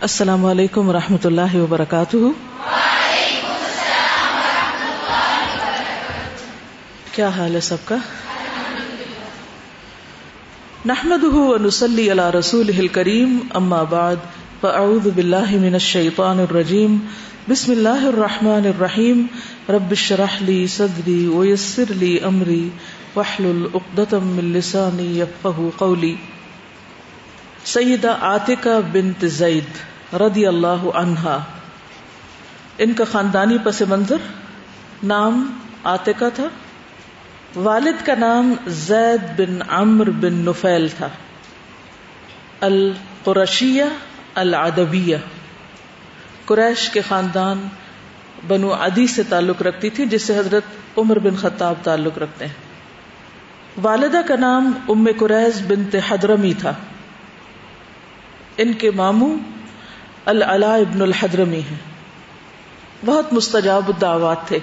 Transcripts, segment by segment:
السلام علیکم و رحمۃ اللہ وبرکاتہ۔ کیا حال ہے سب کا؟ نحمد نسلی اللہ رسول کریم اما بعد، فاعوذ باللہ من الشیطان الرجیم، بسم اللہ الرحمن الرحیم، رب اشرح لی صدری ویسر لی امری، واحلل عقدۃ من لسانی یفقهوا قولی۔ سیدہ عاتقہ بنت زید رضی اللہ عنہا۔ ان کا خاندانی پس منظر نام آتکا تھا۔ والد کا نام زید بن عمر بن نفیل تھا۔ القرشیہ العدبیہ قریش کے خاندان بنو عدی سے تعلق رکھتی تھی، جس سے حضرت عمر بن خطاب تعلق رکھتے ہیں۔ والدہ کا نام ام قریض بنت حضرمی تھا۔ ان کے ماموں العلا ابن الحدرمی ہیں۔ بہت مستجاب الدعوات تھے۔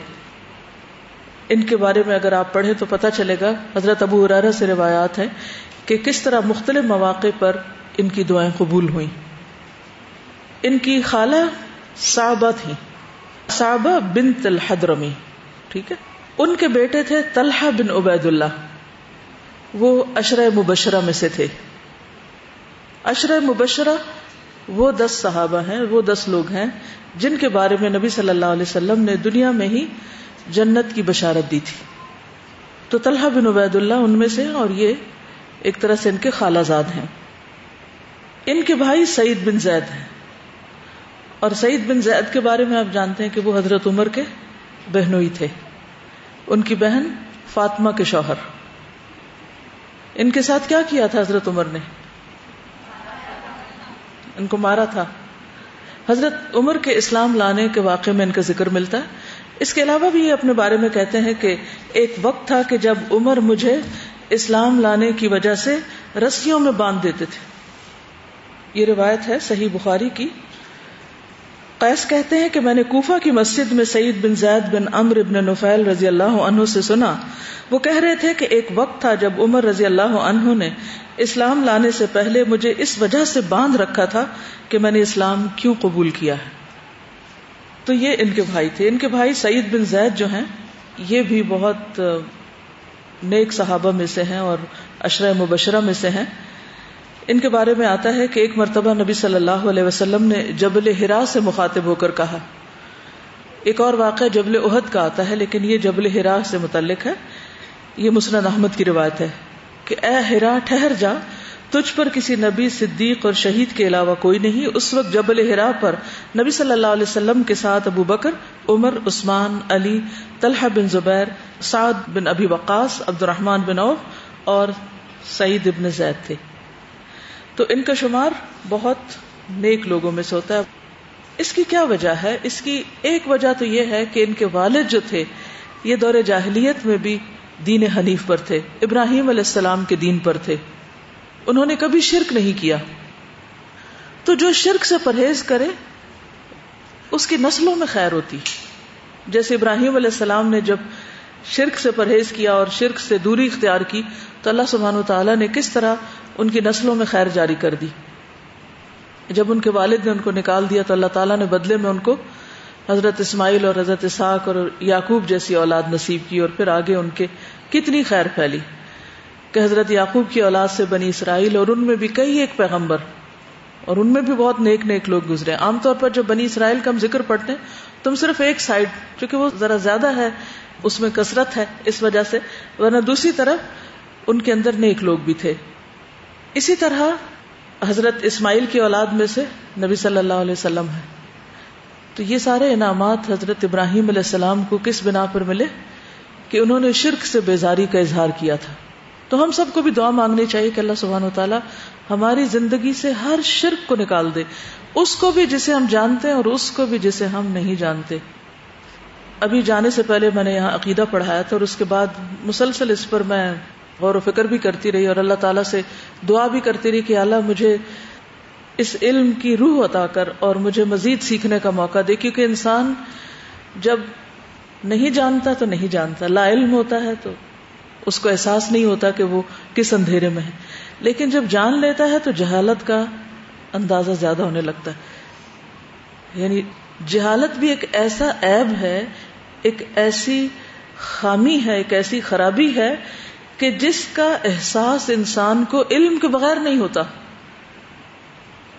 ان کے بارے میں اگر آپ پڑھیں تو پتہ چلے گا، حضرت ابو ارارہ سے روایات ہیں کہ کس طرح مختلف مواقع پر ان کی دعائیں قبول ہوئیں۔ ان کی خالہ صحابہ تھی صحابہ بنت الحدرمی ٹھیک ہے؟ ان کے بیٹے تھے طلحہ بن عبید اللہ وہ اشرہ مبشرہ میں سے تھے۔ اشرہ مبشرہ، وہ دس صحابہ ہیں، وہ دس لوگ ہیں، جن کے بارے میں نبی صلی اللہ علیہ وسلم نے دنیا میں ہی جنت کی بشارت دی تھی۔ تو طلحہ بن عبید اللہ ان میں سے، اور یہ ایک طرح سے ان کے خالہ زاد ہیں۔ ان کے بھائی سعید بن زید ہیں۔ اور سعید بن زید کے بارے میں آپ جانتے ہیں کہ وہ حضرت عمر کے بہنوئی تھے۔ ان کی بہن فاطمہ کے شوہر۔ ان کے ساتھ کیا کیا تھا حضرت عمر نے؟ ان کو مارا تھا۔ حضرت عمر کے اسلام لانے کے واقعے میں ان کا ذکر ملتا ہے۔ اس کے علاوہ بھی یہ اپنے بارے میں کہتے ہیں کہ ایک وقت تھا کہ جب عمر مجھے اسلام لانے کی وجہ سے رسیوں میں باندھ دیتے تھے۔ یہ روایت ہے صحیح بخاری کی۔ قیس کہتے ہیں کہ میں نے کوفہ کی مسجد میں سعید بن زید بن امر ابن نفیل رضی اللہ عنہ سے سنا۔ وہ کہہ رہے تھے کہ ایک وقت تھا جب عمر رضی اللہ عنہ نے اسلام لانے سے پہلے مجھے اس وجہ سے باندھ رکھا تھا کہ میں نے اسلام کیوں قبول کیا ہے۔ تو یہ ان کے بھائی تھے۔ ان کے بھائی سعید بن زید جو ہیں، یہ بھی بہت نیک صحابہ میں سے ہیں اور اشرہ مبشرہ میں سے ہیں۔ ان کے بارے میں آتا ہے کہ ایک مرتبہ نبی صلی اللہ علیہ وسلم نے جبل ہرا سے مخاطب ہو کر کہا۔ ایک اور واقعہ جبل عہد کا آتا ہے، لیکن یہ جبل ہرا سے متعلق ہے۔ یہ مسند احمد کی روایت ہے کہ اے ہرا، ٹھہر جا۔ تجھ پر کسی نبی، صدیق اور شہید کے علاوہ کوئی نہیں۔ اس وقت جبل ہرا پر نبی صلی اللہ علیہ وسلم کے ساتھ ابو بکر، عمر، عثمان، علی، طلحہ بن زبیر، سعد بن ابی وقاص عبد الرحمان بن عوف اور سعید ابن زید تھے۔ تو ان کا شمار بہت نیک لوگوں میں سے ہوتا ہے۔ اس کی کیا وجہ ہے؟ اس کی ایک وجہ تو یہ ہے کہ ان کے والد جو تھے، یہ دور جاہلیت میں بھی دین حنیف پر تھے، ابراہیم علیہ السلام کے دین پر تھے۔ انہوں نے کبھی شرک نہیں کیا۔ تو جو شرک سے پرہیز کرے، اس کی نسلوں میں خیر ہوتی۔ جیسے ابراہیم علیہ السلام نے جب شرک سے پرہیز کیا اور شرک سے دوری اختیار کی، تو اللہ سبحانہ و تعالیٰ نے کس طرح ان کی نسلوں میں خیر جاری کر دی۔ جب ان کے والد نے ان کو نکال دیا تو اللہ تعالیٰ نے بدلے میں ان کو حضرت اسماعیل اور حضرت اسحاق اور یعقوب جیسی اولاد نصیب کی اور پھر آگے ان کے کتنی خیر پھیلی۔ کہ حضرت یعقوب کی اولاد سے بنی اسرائیل اور ان میں بھی کئی ایک پیغمبر اور ان میں بھی بہت نیک نیک لوگ گزرے۔ عام طور پر جب بنی اسرائیل کا ہم ذکر پڑھتے ہیں تم صرف ایک سائڈ کیونکہ وہ ذرا زیادہ ہے، اس میں کثرت ہے۔ اس وجہ سے ورنہ دوسری طرف ان کے اندر نیک لوگ بھی تھے۔ اسی طرح حضرت اسماعیل کی اولاد میں سے نبی صلی اللہ علیہ وسلم ہے تو یہ سارے انعامات حضرت ابراہیم علیہ السلام کو کس بنا پر ملے؟ کہ انہوں نے شرک سے بیزاری کا اظہار کیا تھا۔ تو ہم سب کو بھی دعا مانگنی چاہیے کہ اللہ سبحان و تعالیٰ ہماری زندگی سے ہر شرک کو نکال دے۔ اس کو بھی جسے ہم جانتے ہیں اور اس کو بھی جسے ہم نہیں جانتے۔ ابھی جانے سے پہلے میں نے یہاں عقیدہ پڑھایا تھا اور اس کے بعد مسلسل اس پر میں غور و فکر بھی کرتی رہی اور اللہ تعالیٰ سے دعا بھی کرتی رہی کہ اللہ مجھے اس علم کی روح عطا کر اور مجھے مزید سیکھنے کا موقع دے، کیونکہ انسان جب نہیں جانتا تو نہیں جانتا۔ لا علم ہوتا ہے تو اس کو احساس نہیں ہوتا کہ وہ کس اندھیرے میں ہے۔ لیکن جب جان لیتا ہے تو جہالت کا اندازہ زیادہ ہونے لگتا ہے۔ یعنی جہالت بھی ایک ایسا عیب ہے، ایک ایسی خامی ہے، ایک ایسی خرابی ہے کہ جس کا احساس انسان کو علم کے بغیر نہیں ہوتا۔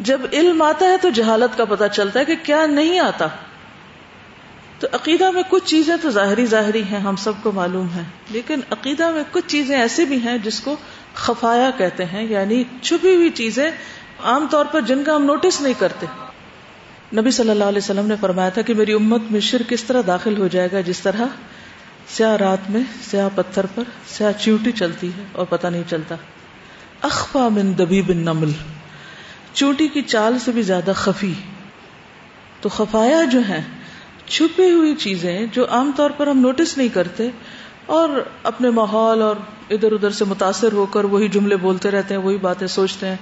جب علم آتا ہے تو جہالت کا پتہ چلتا ہے کہ کیا نہیں آتا۔ تو عقیدہ میں کچھ چیزیں تو ظاہری ظاہری ہیں، ہم سب کو معلوم ہے لیکن عقیدہ میں کچھ چیزیں ایسی بھی ہیں جس کو خفایا کہتے ہیں یعنی چھپی ہوئی چیزیں عام طور پر جن کا ہم نوٹس نہیں کرتے۔ نبی صلی اللہ علیہ وسلم نے فرمایا تھا کہ میری امت میں شرک کس طرح داخل ہو جائے گا جس طرح سیاہ رات میں سیاہ پتھر پر سیاہ چیوٹی چلتی ہے اور پتہ نہیں چلتا۔ اخفا من دبی بن نمل چوٹی کی چال سے بھی زیادہ خفی۔ تو خفایا جو ہے چھپی ہوئی چیزیں جو عام طور پر ہم نوٹس نہیں کرتے اور اپنے ماحول اور ادھر ادھر سے متاثر ہو کر وہی جملے بولتے رہتے ہیں، وہی باتیں سوچتے ہیں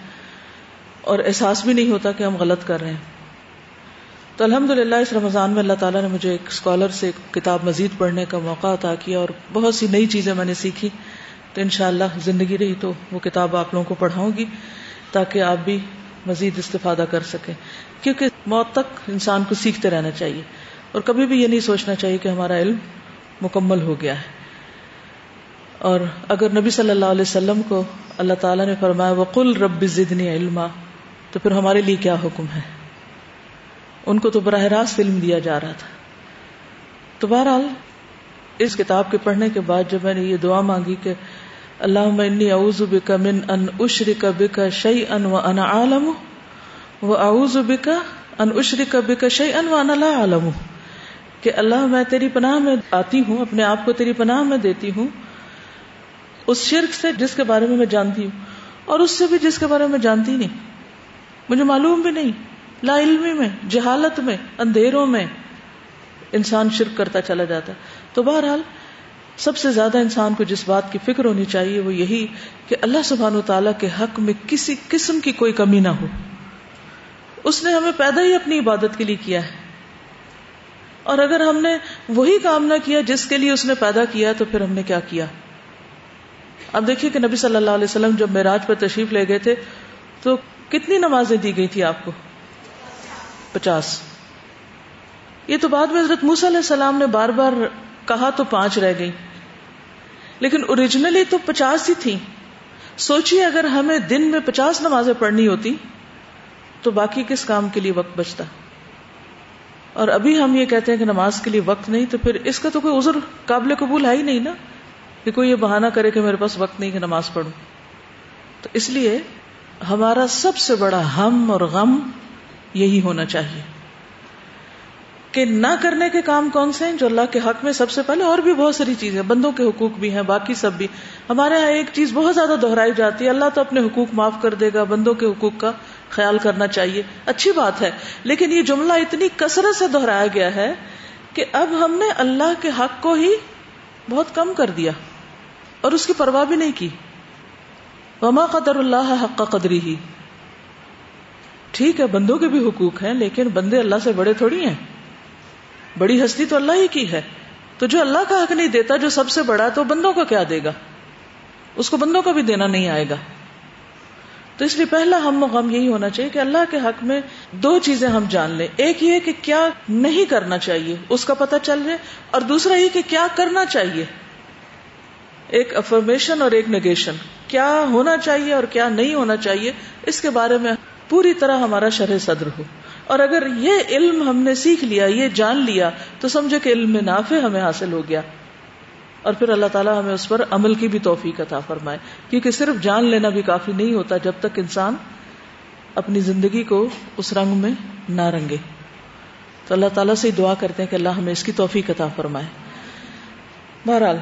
اور احساس بھی نہیں ہوتا کہ ہم غلط کر رہے ہیں۔ تو الحمد للہ اس رمضان میں اللہ تعالیٰ نے مجھے ایک اسکالر سے کتاب مزید پڑھنے کا موقع عطا کیا اور بہت سی نئی چیزیں میں نے سیکھی تو انشاءاللہ زندگی رہی تو وہ کتاب آپ لوگوں کو پڑھاؤں گی تاکہ آپ بھی مزید استفادہ کر سکیں کیونکہ موت تک انسان کو سیکھتے رہنا چاہیے اور کبھی بھی یہ نہیں سوچنا چاہیے کہ ہمارا علم مکمل ہو گیا ہے اور اگر نبی صلی اللہ علیہ وسلم کو اللہ تعالیٰ نے فرمایا، وقل رب زدنی علما، تو پھر ہمارے لیے کیا حکم ہے؟ ان کو تو براہ راست علم دیا جا رہا تھا۔ تو بہرحال، اس کتاب کے پڑھنے کے بعد جب میں نے یہ دعا مانگی کہ اللہ انی اعوذ بک من ان اشرک بک شیئا وانا عالم و اعوذ بک ان اشرک بک شیئا وانا لا عالم کہ اللہ، میں تیری پناہ میں آتی ہوں، اپنے آپ کو تیری پناہ میں دیتی ہوں، اس شرک سے جس کے بارے میں میں جانتی ہوں۔ اور اس سے بھی جس کے بارے میں جانتی نہیں، مجھے معلوم بھی نہیں۔ لا علمی میں، جہالت میں، اندھیروں میں انسان شرک کرتا چلا جاتا تو بہرحال، سب سے زیادہ انسان کو جس بات کی فکر ہونی چاہیے وہ یہی کہ اللہ سبحان و تعالیٰ کے حق میں کسی قسم کی کوئی کمی نہ ہو۔ اس نے ہمیں پیدا ہی اپنی عبادت کے لیے کیا ہے۔ اور اگر ہم نے وہی کام نہ کیا جس کے لیے اس نے پیدا کیا تو پھر ہم نے کیا کیا؟ اب دیکھیے کہ نبی صلی اللہ علیہ وسلم جب معراج پر تشریف لے گئے تھے تو کتنی نمازیں دی گئی تھی آپ کو؟ پچاس۔ یہ تو بعد میں حضرت موس علیہ السلام نے بار بار کہا تو پانچ رہ گئی۔ لیکن اوریجنلی تو پچاس ہی تھی سوچیے اگر ہمیں دن میں پچاس نمازیں پڑھنی ہوتی، تو باقی کس کام کے لیے وقت بچتا؟ اور ابھی ہم یہ کہتے ہیں کہ نماز کے لیے وقت نہیں، تو پھر اس کا تو کوئی عذر قابل قبول ہے ہی نہیں نا؟ کہ کوئی یہ بہانہ کرے کہ میرے پاس وقت نہیں کہ نماز پڑھوں۔ تو اس لیے ہمارا سب سے بڑا ہم اور غم یہی ہونا چاہیے۔ کہ نہ کرنے کے کام کون سے ہیں جو اللہ کے حق میں سب سے پہلے اور بھی بہت ساری چیزیں بندوں کے حقوق بھی ہیں، باقی سب بھی۔ ہمارے یہاں ایک چیز بہت زیادہ دہرائی جاتی ہے۔ اللہ تو اپنے حقوق معاف کر دے گا، بندوں کے حقوق کا خیال کرنا چاہیے۔ اچھی بات ہے۔ لیکن یہ جملہ اتنی کثرت سے دہرایا گیا ہے کہ اب ہم نے اللہ کے حق کو ہی بہت کم کر دیا اور اس کی پرواہ بھی نہیں کی۔ وما قدر اللہ حق قدری ہی ٹھیک ہے، بندوں کے بھی حقوق ہیں، لیکن بندے اللہ سے بڑے تھوڑی ہیں۔ بڑی ہستی تو اللہ ہی کی ہے۔ تو جو اللہ کا حق نہیں دیتا، جو سب سے بڑا تو بندوں کا کیا دے گا؟ اس کو بندوں کا بھی دینا نہیں آئے گا۔ تو اس لیے پہلا ہم غم یہی ہونا چاہیے کہ اللہ کے حق میں دو چیزیں ہم جان لیں۔ ایک یہ کہ کیا نہیں کرنا چاہیے، اس کا پتہ چل رہے، اور دوسرا یہ کہ کیا کرنا چاہیے۔ ایک افرمیشن اور ایک نگیشن کیا ہونا چاہیے اور کیا نہیں ہونا چاہیے، اس کے بارے میں پوری طرح ہمارا شرح صدر ہو۔ اور اگر یہ علم ہم نے سیکھ لیا، یہ جان لیا، تو سمجھے کہ علم نافع ہمیں حاصل ہو گیا۔ اور پھر اللہ تعالیٰ ہمیں اس پر عمل کی بھی توفیق عطا فرمائے۔ کیونکہ صرف جان لینا بھی کافی نہیں ہوتا جب تک انسان اپنی زندگی کو اس رنگ میں نہ رنگے۔ تو اللہ تعالیٰ سے دعا کرتے ہیں کہ اللہ ہمیں اس کی توفیق عطا فرمائے۔ بہرحال،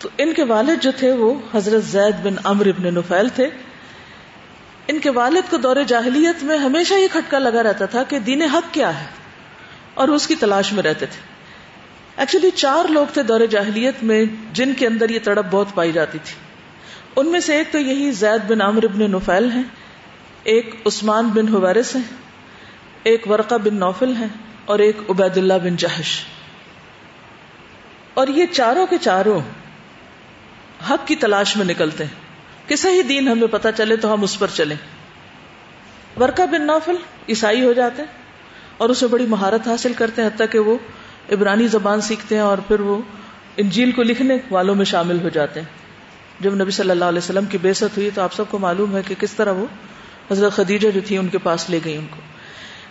تو ان کے والد جو تھے وہ حضرت زید بن امر ابن نفیل تھے۔ ان کے والد کو دور جاہلیت میں ہمیشہ یہ کھٹکا لگا رہتا تھا کہ دین حق کیا ہے اور اس کی تلاش میں رہتے تھے۔ ایکچولی چار لوگ تھے دور جاہلیت میں جن کے اندر یہ تڑپ بہت پائی جاتی تھی۔ ان میں سے ایک تو یہی زید بن عامر ابن نفیل ہیں، ایک عثمان بن حویرس ہیں، ایک ورقہ بن نوفل ہیں اور ایک عبید اللہ بن جہش۔ اور یہ چاروں کے چاروں حق کی تلاش میں نکلتے ہیں۔ کہ صحیح دین ہمیں پتا چلے تو ہم اس پر چلیں۔ ورکا بن نوفل عیسائی ہو جاتے اور اسے بڑی مہارت حاصل کرتے ہیں، حتیٰ کہ وہ عبرانی زبان سیکھتے ہیں اور پھر وہ انجیل کو لکھنے والوں میں شامل ہو جاتے ہیں۔ جب نبی صلی اللہ علیہ وسلم کی بےست ہوئی تو آپ سب کو معلوم ہے کہ کس طرح وہ حضرت خدیجہ جو تھی ان کے پاس لے گئی ان کو۔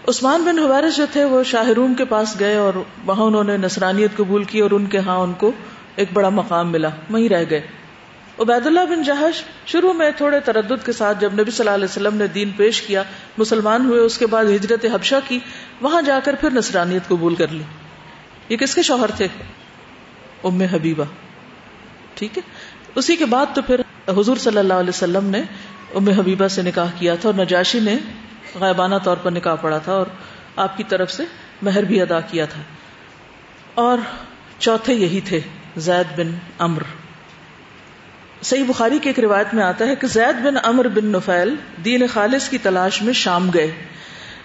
عثمان بن حوارث جو تھے وہ شاہ روم کے پاس گئے اور وہاں انہوں نے نصرانیت قبول کی اور ان کے ہاں ان کو ایک بڑا مقام ملا، وہیں رہ گئے۔ عبید اللہ بن جہش شروع میں تھوڑے تردد کے ساتھ جب نبی صلی اللہ علیہ وسلم نے دین پیش کیا، مسلمان ہوئے، اس کے بعد ہجرت حبشہ کی، وہاں جا کر پھر نصرانیت قبول کر لی۔ یہ کس کے شوہر تھے؟ ام حبیبہ۔ ٹھیک ہے؟ اسی کے بعد تو پھر حضور صلی اللہ علیہ وسلم نے ام حبیبہ سے نکاح کیا تھا اور نجاشی نے غائبانہ طور پر نکاح پڑا تھا اور آپ کی طرف سے مہر بھی ادا کیا تھا۔ اور چوتھے یہی تھے زید بن امر صحیح بخاری کی ایک روایت میں آتا ہے کہ زید بن امر بن نفیل دین خالص کی تلاش میں شام گئے۔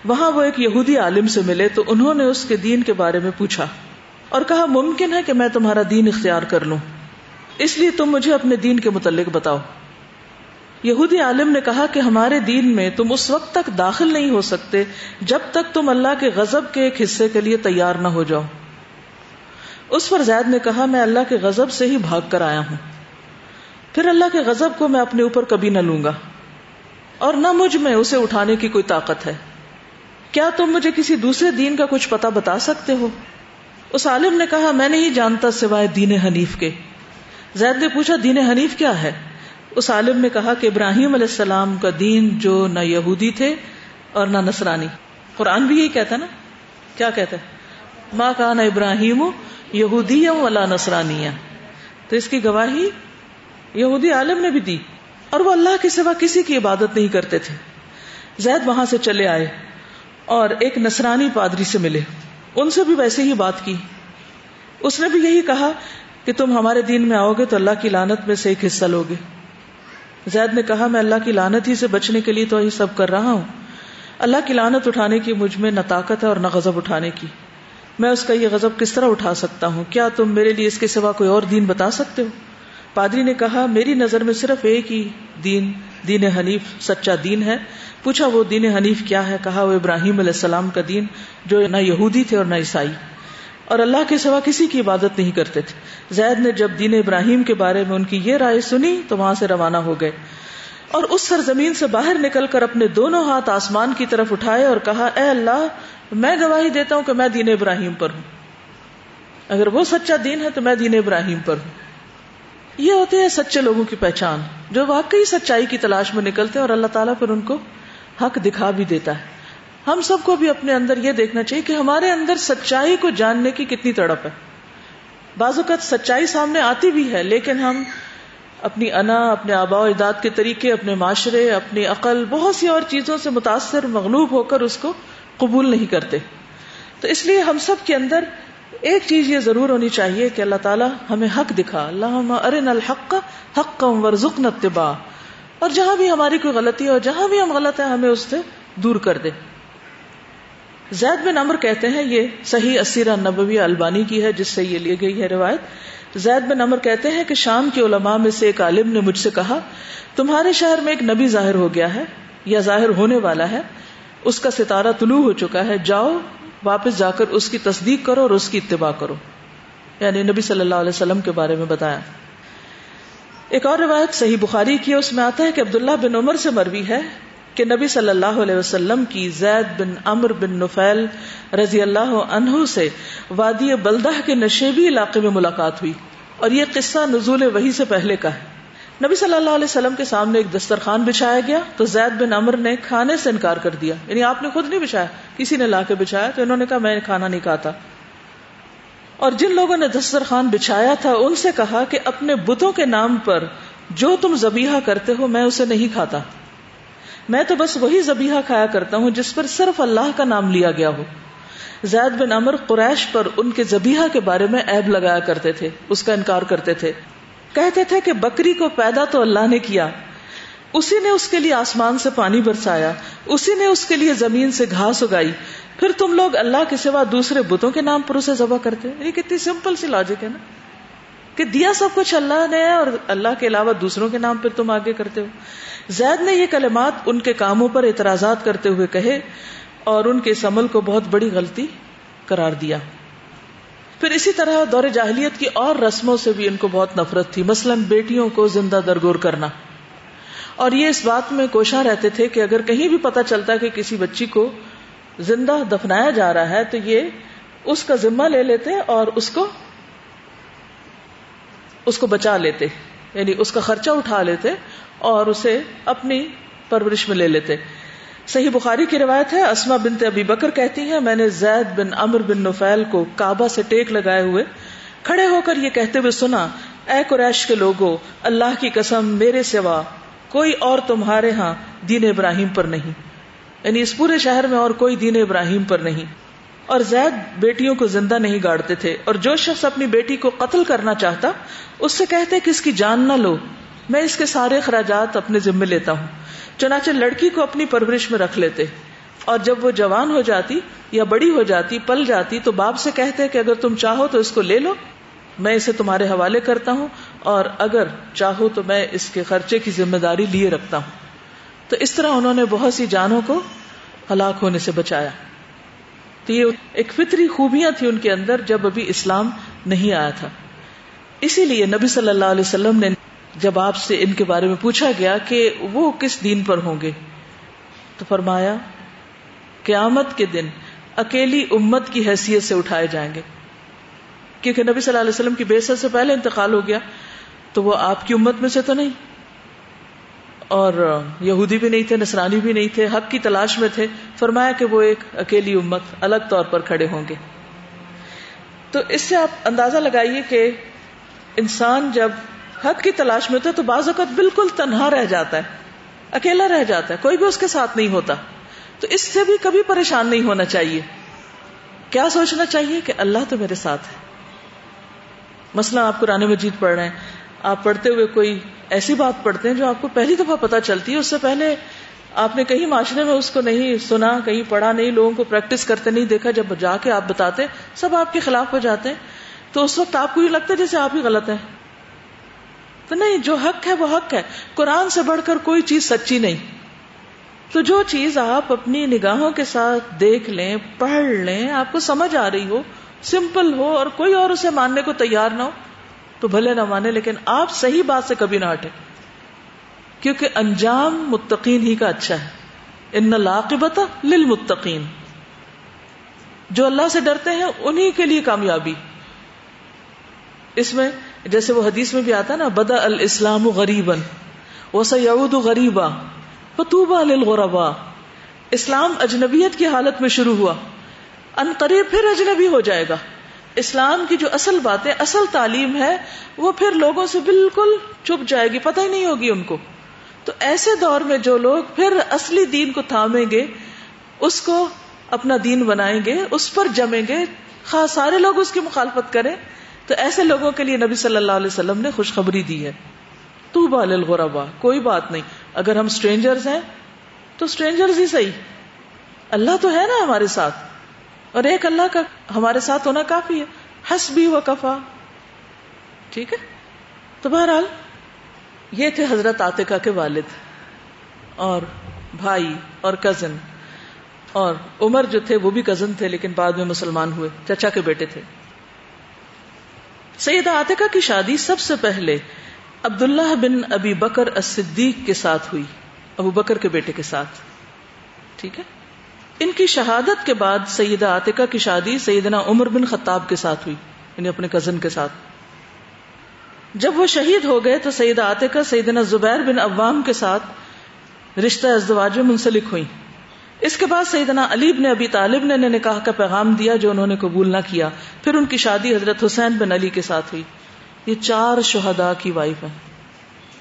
وہاں وہ ایک یہودی عالم سے ملے تو انہوں نے اس کے دین کے بارے میں پوچھا اور کہا، ممکن ہے کہ میں تمہارا دین اختیار کر لوں۔ اس لیے تم مجھے اپنے دین کے متعلق بتاؤ۔ یہودی عالم نے کہا کہ ہمارے دین میں تم اس وقت تک داخل نہیں ہو سکتے جب تک تم اللہ کے غزب کے ایک حصے کے لیے تیار نہ ہو جاؤ۔ اس پر زید نے کہا، میں اللہ کے غزب سے ہی بھاگ کر آیا ہوں۔ پھر اللہ کے غزب کو میں اپنے اوپر کبھی نہ لوں گا۔ اور نہ مجھ میں اسے اٹھانے کی کوئی طاقت ہے۔ کیا تم مجھے کسی دوسرے دین کا کچھ پتا بتا سکتے ہو؟ اس عالم نے کہا، میں نہیں جانتا سوائے دین حنیف کے۔ زید نے پوچھا، دین حنیف کیا ہے؟ اس عالم نے کہا کہ ابراہیم علیہ السلام کا دین جو نہ یہودی تھے اور نہ نصرانی۔ قرآن بھی یہی کہتا نا؟ کیا کہتا ہے؟ ماں کہا نہ ابراہیم یہودی ولا نسرانی تو اس کی گواہی یہودی عالم نے بھی دی اور وہ اللہ کے سوا کسی کی عبادت نہیں کرتے تھے۔ زید وہاں سے چلے آئے اور ایک نصرانی پادری سے ملے۔ ان سے بھی ویسے ہی بات کی۔ اس نے بھی یہی کہا کہ تم ہمارے دین میں آؤ گے تو اللہ کی لانت میں سے ایک حصہ لوگے زید نے کہا، میں اللہ کی لانت ہی سے بچنے کے لیے تو یہ سب کر رہا ہوں۔ اللہ کی لانت اٹھانے کی مجھ میں نہ طاقت ہے اور نہ غضب اٹھانے کی۔ میں اس کا یہ غضب کس طرح اٹھا سکتا ہوں؟ کیا تم میرے لیے اس کے سوا کوئی اور دین بتا سکتے ہو؟ پادری نے کہا، میری نظر میں صرف ایک ہی دین دین حنیف، سچا دین ہے۔ پوچھا، وہ دین حنیف کیا ہے؟ کہا، وہ ابراہیم علیہ السلام کا دین جو نہ یہودی تھے اور نہ عیسائی۔ اور اللہ کے سوا کسی کی عبادت نہیں کرتے تھے۔ زید نے جب دین ابراہیم کے بارے میں ان کی یہ رائے سنی تو وہاں سے روانہ ہو گئے۔ اور اس سرزمین سے باہر نکل کر اپنے دونوں ہاتھ آسمان کی طرف اٹھائے اور کہا، اے اللہ، میں گواہی دیتا ہوں کہ میں دین ابراہیم پر ہوں۔ اگر وہ سچا دین ہے تو میں دین ابراہیم پر ہوں۔ یہ ہوتے ہیں سچے لوگوں کی پہچان، جو واقعی سچائی کی تلاش میں نکلتے ہیں اور اللہ تعالیٰ پھر ان کو حق دکھا بھی دیتا ہے۔ ہم سب کو بھی اپنے اندر یہ دیکھنا چاہیے کہ ہمارے اندر سچائی کو جاننے کی کتنی تڑپ ہے۔ بعض اوقات سچائی سامنے آتی بھی ہے، لیکن ہم اپنی انا، اپنے آبا و اجداد کے طریقے، اپنے معاشرے، اپنی عقل، بہت سی اور چیزوں سے متاثر، مغلوب ہو کر اس کو قبول نہیں کرتے۔ تو اس لیے ہم سب کے اندر ایک چیز یہ ضرور ہونی چاہیے کہ اللہ تعالیٰ ہمیں حق دکھا۔ اللہ ارن الحق حق ورژ اتباع۔ اور جہاں بھی ہماری کوئی غلطی ہے اور جہاں بھی ہم غلط ہیں، ہمیں اس سے دور کر دے زید بن امر کہتے ہیں، یہ صحیح اسیرہ نبوی البانی کی ہے، جس سے یہ لی گئی ہے روایت۔ زید بن امر کہتے ہیں کہ شام کے علماء میں سے ایک عالم نے مجھ سے کہا، تمہارے شہر میں ایک نبی ظاہر ہو گیا ہے یا ظاہر ہونے والا ہے، اس کا ستارہ طلوع ہو چکا ہے، جاؤ واپس جا کر اس کی تصدیق کرو اور اس کی اتباع کرو۔ یعنی نبی صلی اللہ علیہ وسلم کے بارے میں بتایا۔ ایک اور روایت صحیح بخاری کی اس میں آتا ہے کہ عبداللہ بن عمر سے مروی ہے کہ نبی صلی اللہ علیہ وسلم کی زید بن امر بن نفیل رضی اللہ عنہ سے وادی بلدہ کے نشیبی علاقے میں ملاقات ہوئی۔ اور یہ قصہ نزول وحی سے پہلے کا ہے۔ نبی صلی اللہ علیہ وسلم کے سامنے ایک دسترخوان بچھایا گیا تو زید بن امر نے کھانے سے انکار کر دیا۔ یعنی آپ نے خود نہیں بچھایا، کسی نے لا کے بچھایا تو انہوں نے کہا، میں کھانا نہیں کھاتا۔ اور جن لوگوں نے دسترخوان بچھایا تھا، ان سے کہا کہ اپنے بتوں کے نام پر جو تم زبیحہ کرتے ہو، میں اسے نہیں کھاتا۔ میں تو بس وہی زبیحہ کھایا کرتا ہوں جس پر صرف اللہ کا نام لیا گیا ہو۔ زید بن امر قریش پر ان کے زبیحہ کے بارے میں عیب لگایا کرتے تھے، اس کا انکار کرتے تھے۔ کہتے تھے کہ بکری کو پیدا تو اللہ نے کیا۔ اسی نے اس کے لیے آسمان سے پانی برسایا۔ اسی نے اس کے لیے زمین سے گھاس اگائی۔ پھر تم لوگ اللہ کے سوا دوسرے بتوں کے نام پر اسے ذبح کرتے یہ کتنی سمپل سی لاجک ہے نا۔ کہ دیا سب کچھ اللہ نے اور اللہ کے علاوہ دوسروں کے نام پہ تم آگے کرتے ہو۔ زید نے یہ کلمات ان کے کاموں پر اعتراضات کرتے ہوئے کہے اور ان کے اس عمل کو بہت بڑی غلطی قرار دیا۔ پھر اسی طرح دور جاہلیت کی اور رسموں سے بھی ان کو بہت نفرت تھی، مثلا بیٹیوں کو زندہ درگور کرنا۔ اور یہ اس بات میں کوشاں رہتے تھے کہ اگر کہیں بھی پتہ چلتا کہ کسی بچی کو زندہ دفنایا جا رہا ہے، تو یہ اس کا ذمہ لے لیتے اور اس کو اس کو بچا لیتے۔ یعنی اس کا خرچہ اٹھا لیتے اور اسے اپنی پرورش میں لے لیتے۔ صحیح بخاری کی روایت ہے اسما بنت ابی بکر کہتی ہیں، میں نے زید بن امر بن نفیل کو کعبہ سے ٹیک لگائے ہوئے کھڑے ہو کر یہ کہتے ہوئے سنا، اے قریش کے لوگوں اللہ کی قسم میرے سوا کوئی اور تمہارے ہاں دین ابراہیم پر نہیں۔ یعنی اس پورے شہر میں اور کوئی دین ابراہیم پر نہیں۔ اور زید بیٹیوں کو زندہ نہیں گاڑتے تھے، اور جو شخص اپنی بیٹی کو قتل کرنا چاہتا، اس سے کہتے کہ اس کی جان نہ لو، میں اس کے سارے اخراجات اپنے ذمے لیتا ہوں۔ چنانچہ لڑکی کو اپنی پرورش میں رکھ لیتے اور جب وہ جوان ہو جاتی یا بڑی ہو جاتی، پل جاتی، تو باپ سے کہتے کہ اگر تم چاہو تو اس کو لے لو، میں اسے تمہارے حوالے کرتا ہوں اور اگر چاہو تو میں اس کے خرچے کی ذمہ داری لیے رکھتا ہوں۔ تو اس طرح انہوں نے بہت سی جانوں کو ہلاک ہونے سے بچایا۔ تو یہ ایک فطری خوبیاں تھی ان کے اندر جب ابھی اسلام نہیں آیا تھا۔ اسی لیے نبی صلی اللہ علیہ وسلم نے جب آپ سے ان کے بارے میں پوچھا گیا کہ وہ کس دین پر ہوں گے، تو فرمایا، قیامت کے دن اکیلی امت کی حیثیت سے اٹھائے جائیں گے۔ کیونکہ نبی صلی اللہ علیہ وسلم کی بے سے پہلے انتقال ہو گیا، تو وہ آپ کی امت میں سے تو نہیں۔ اور یہودی بھی نہیں تھے، نصرانی بھی نہیں تھے، حق کی تلاش میں تھے۔ فرمایا کہ وہ ایک اکیلی امت الگ طور پر کھڑے ہوں گے۔ تو اس سے آپ اندازہ لگائیے کہ انسان جب حق کی تلاش میں ہوتا ہے تو بعض اوقات بالکل تنہا رہ جاتا ہے، اکیلا رہ جاتا ہے، کوئی بھی اس کے ساتھ نہیں ہوتا۔ تو اس سے بھی کبھی پریشان نہیں ہونا چاہیے۔ کیا سوچنا چاہیے کہ اللہ تو میرے ساتھ ہے۔ مسئلہ آپ قرآن مجید پڑھ رہے ہیں۔ آپ پڑھتے ہوئے کوئی ایسی بات پڑھتے ہیں جو آپ کو پہلی دفعہ پتا چلتی ہے، اس سے پہلے آپ نے کہیں معاشرے میں اس کو نہیں سنا، کہیں پڑھا نہیں، لوگوں کو پریکٹس کرتے نہیں دیکھا، جب جا کے آپ بتاتے، سب آپ کے خلاف ہو جاتے ہیں۔ تو اس وقت آپ کو یہ لگتا ہے جیسے آپ ہی غلط ہیں۔ تو نہیں، جو حق ہے وہ حق ہے۔ قرآن سے بڑھ کر کوئی چیز سچی نہیں۔ تو جو چیز آپ اپنی نگاہوں کے ساتھ دیکھ لیں، پڑھ لیں، آپ کو سمجھ آ رہی ہو، سمپل ہو اور کوئی اور اسے ماننے کو تیار نہ ہو، تو بھلے نہ مانے، لیکن آپ صحیح بات سے کبھی نہ ہٹے کیونکہ انجام متقین ہی کا اچھا ہے۔ ان لاقبت للمتقین۔ جو اللہ سے ڈرتے ہیں، انہی کے لیے کامیابی۔ اس میں جیسے وہ حدیث میں بھی آتا نا، بدا الاسلام غریبا وسيعود غریبا فتوبا للغرباء۔ اسلام اجنبیت کی حالت میں شروع ہوا۔ ان قریب پھر اجنبی ہو جائے گا۔ اسلام کی جو اصل باتیں، اصل تعلیم ہے، وہ پھر لوگوں سے بالکل چپ جائے گی، پتہ ہی نہیں ہوگی ان کو۔ تو ایسے دور میں جو لوگ پھر اصلی دین کو تھامیں گے، اس کو اپنا دین بنائیں گے، اس پر جمیں گے۔ خاص سارے لوگ اس کی مخالفت کریں۔ تو ایسے لوگوں کے لیے نبی صلی اللہ علیہ وسلم نے خوشخبری دی ہے۔ تو بال الغربا، کوئی بات نہیں۔ اگر ہم اسٹرینجرز ہیں، تو اسٹرینجرز ہی صحیح۔ اللہ تو ہے نا ہمارے ساتھ۔ اور ایک اللہ کا ہمارے ساتھ ہونا کافی ہے۔ ہس بھی و کفا۔ ٹھیک ہے؟ تو بہرحال یہ تھے حضرت عاطقہ کے والد اور بھائی اور کزن اور عمر جو تھے وہ بھی کزن تھے، لیکن بعد میں مسلمان ہوئے، چچا کے بیٹے تھے۔ سید عاطقہ کی شادی سب سے پہلے عبداللہ بن ابی بکر الصدیق کے ساتھ ہوئی، ابو بکر کے بیٹے کے ساتھ۔ ٹھیک ہے؟ ان کی شہادت کے بعد سیدہ عاطقہ کی شادی سیدنا عمر بن خطاب کے ساتھ ہوئی یعنی اپنے کزن کے ساتھ۔ جب وہ شہید ہو گئے تو سیدہ عاطقہ سیدنا زبیر بن عوام کے ساتھ رشتہ ازدواج میں منسلک ہوئی اس کے بعد سیدنا علی بن ابی طالب نے نکاح کا پیغام دیا جو انہوں نے قبول نہ کیا۔ پھر ان کی شادی حضرت حسین بن علی کے ساتھ ہوئی۔ یہ چار شہداء کی وائف ہیں۔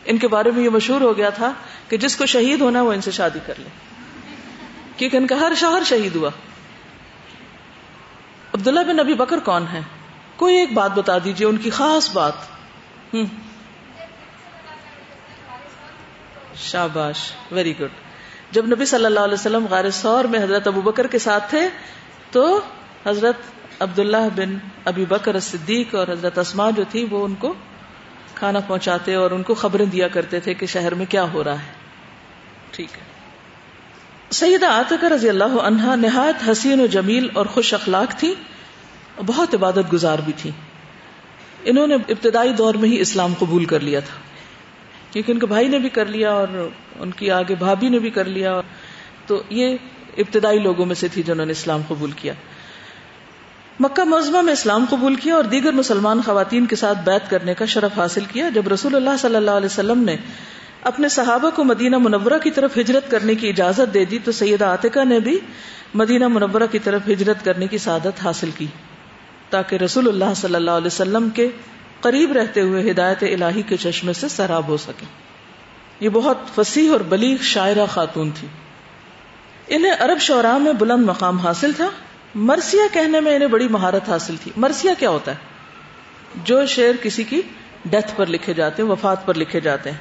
ان کے بارے میں یہ مشہور ہو گیا تھا کہ جس کو شہید ہونا وہ ان سے شادی کر لے۔ کیونکہ ان کا ہر شوہر شہید ہوا۔ عبداللہ بن ابی بکر کون ہے کوئی ایک بات بتا دیجیے، ان کی خاص بات۔ شاباش ویری گڈ جب نبی صلی اللہ علیہ وسلم غار سور میں حضرت ابو بکر کے ساتھ تھے، تو حضرت عبداللہ بن ابی بکر صدیق اور حضرت اسما جو تھی، وہ ان کو کھانا پہنچاتے اور ان کو خبریں دیا کرتے تھے کہ شہر میں کیا ہو رہا ہے۔ ٹھیک ہے۔ سیدہ آتکا رضی اللہ عنہا نہایت حسین و جمیل اور خوش اخلاق تھی، بہت عبادت گزار بھی تھی۔ انہوں نے ابتدائی دور میں ہی اسلام قبول کر لیا تھا۔ کیونکہ ان کے بھائی نے بھی کر لیا اور ان کی آگے بھابھی نے بھی کر لیا تو یہ ابتدائی لوگوں میں سے تھی جنہوں نے اسلام قبول کیا۔ مکہ مذمہ میں اسلام قبول کیا اور دیگر مسلمان خواتین کے ساتھ بیت کرنے کا شرف حاصل کیا۔ جب رسول اللہ صلی اللہ علیہ وسلم نے اپنے صحابہ کو مدینہ منورہ کی طرف ہجرت کرنے کی اجازت دے دی تو سیدہ عاطقہ نے بھی مدینہ منورہ کی طرف ہجرت کرنے کی سعادت حاصل کی تاکہ رسول اللہ صلی اللہ علیہ وسلم کے قریب رہتے ہوئے ہدایت الہی کے چشمے سے سراب ہو سکے۔ یہ بہت فصیح اور بلیغ شاعرہ خاتون تھی۔ انہیں عرب شعراء میں بلند مقام حاصل تھا۔ مرثیہ کہنے میں انہیں بڑی مہارت حاصل تھی۔ مرثیہ کیا ہوتا ہے؟ جو شعر کسی کی ڈیتھ پر لکھے جاتے ہیں، وفات پر لکھے جاتے ہیں۔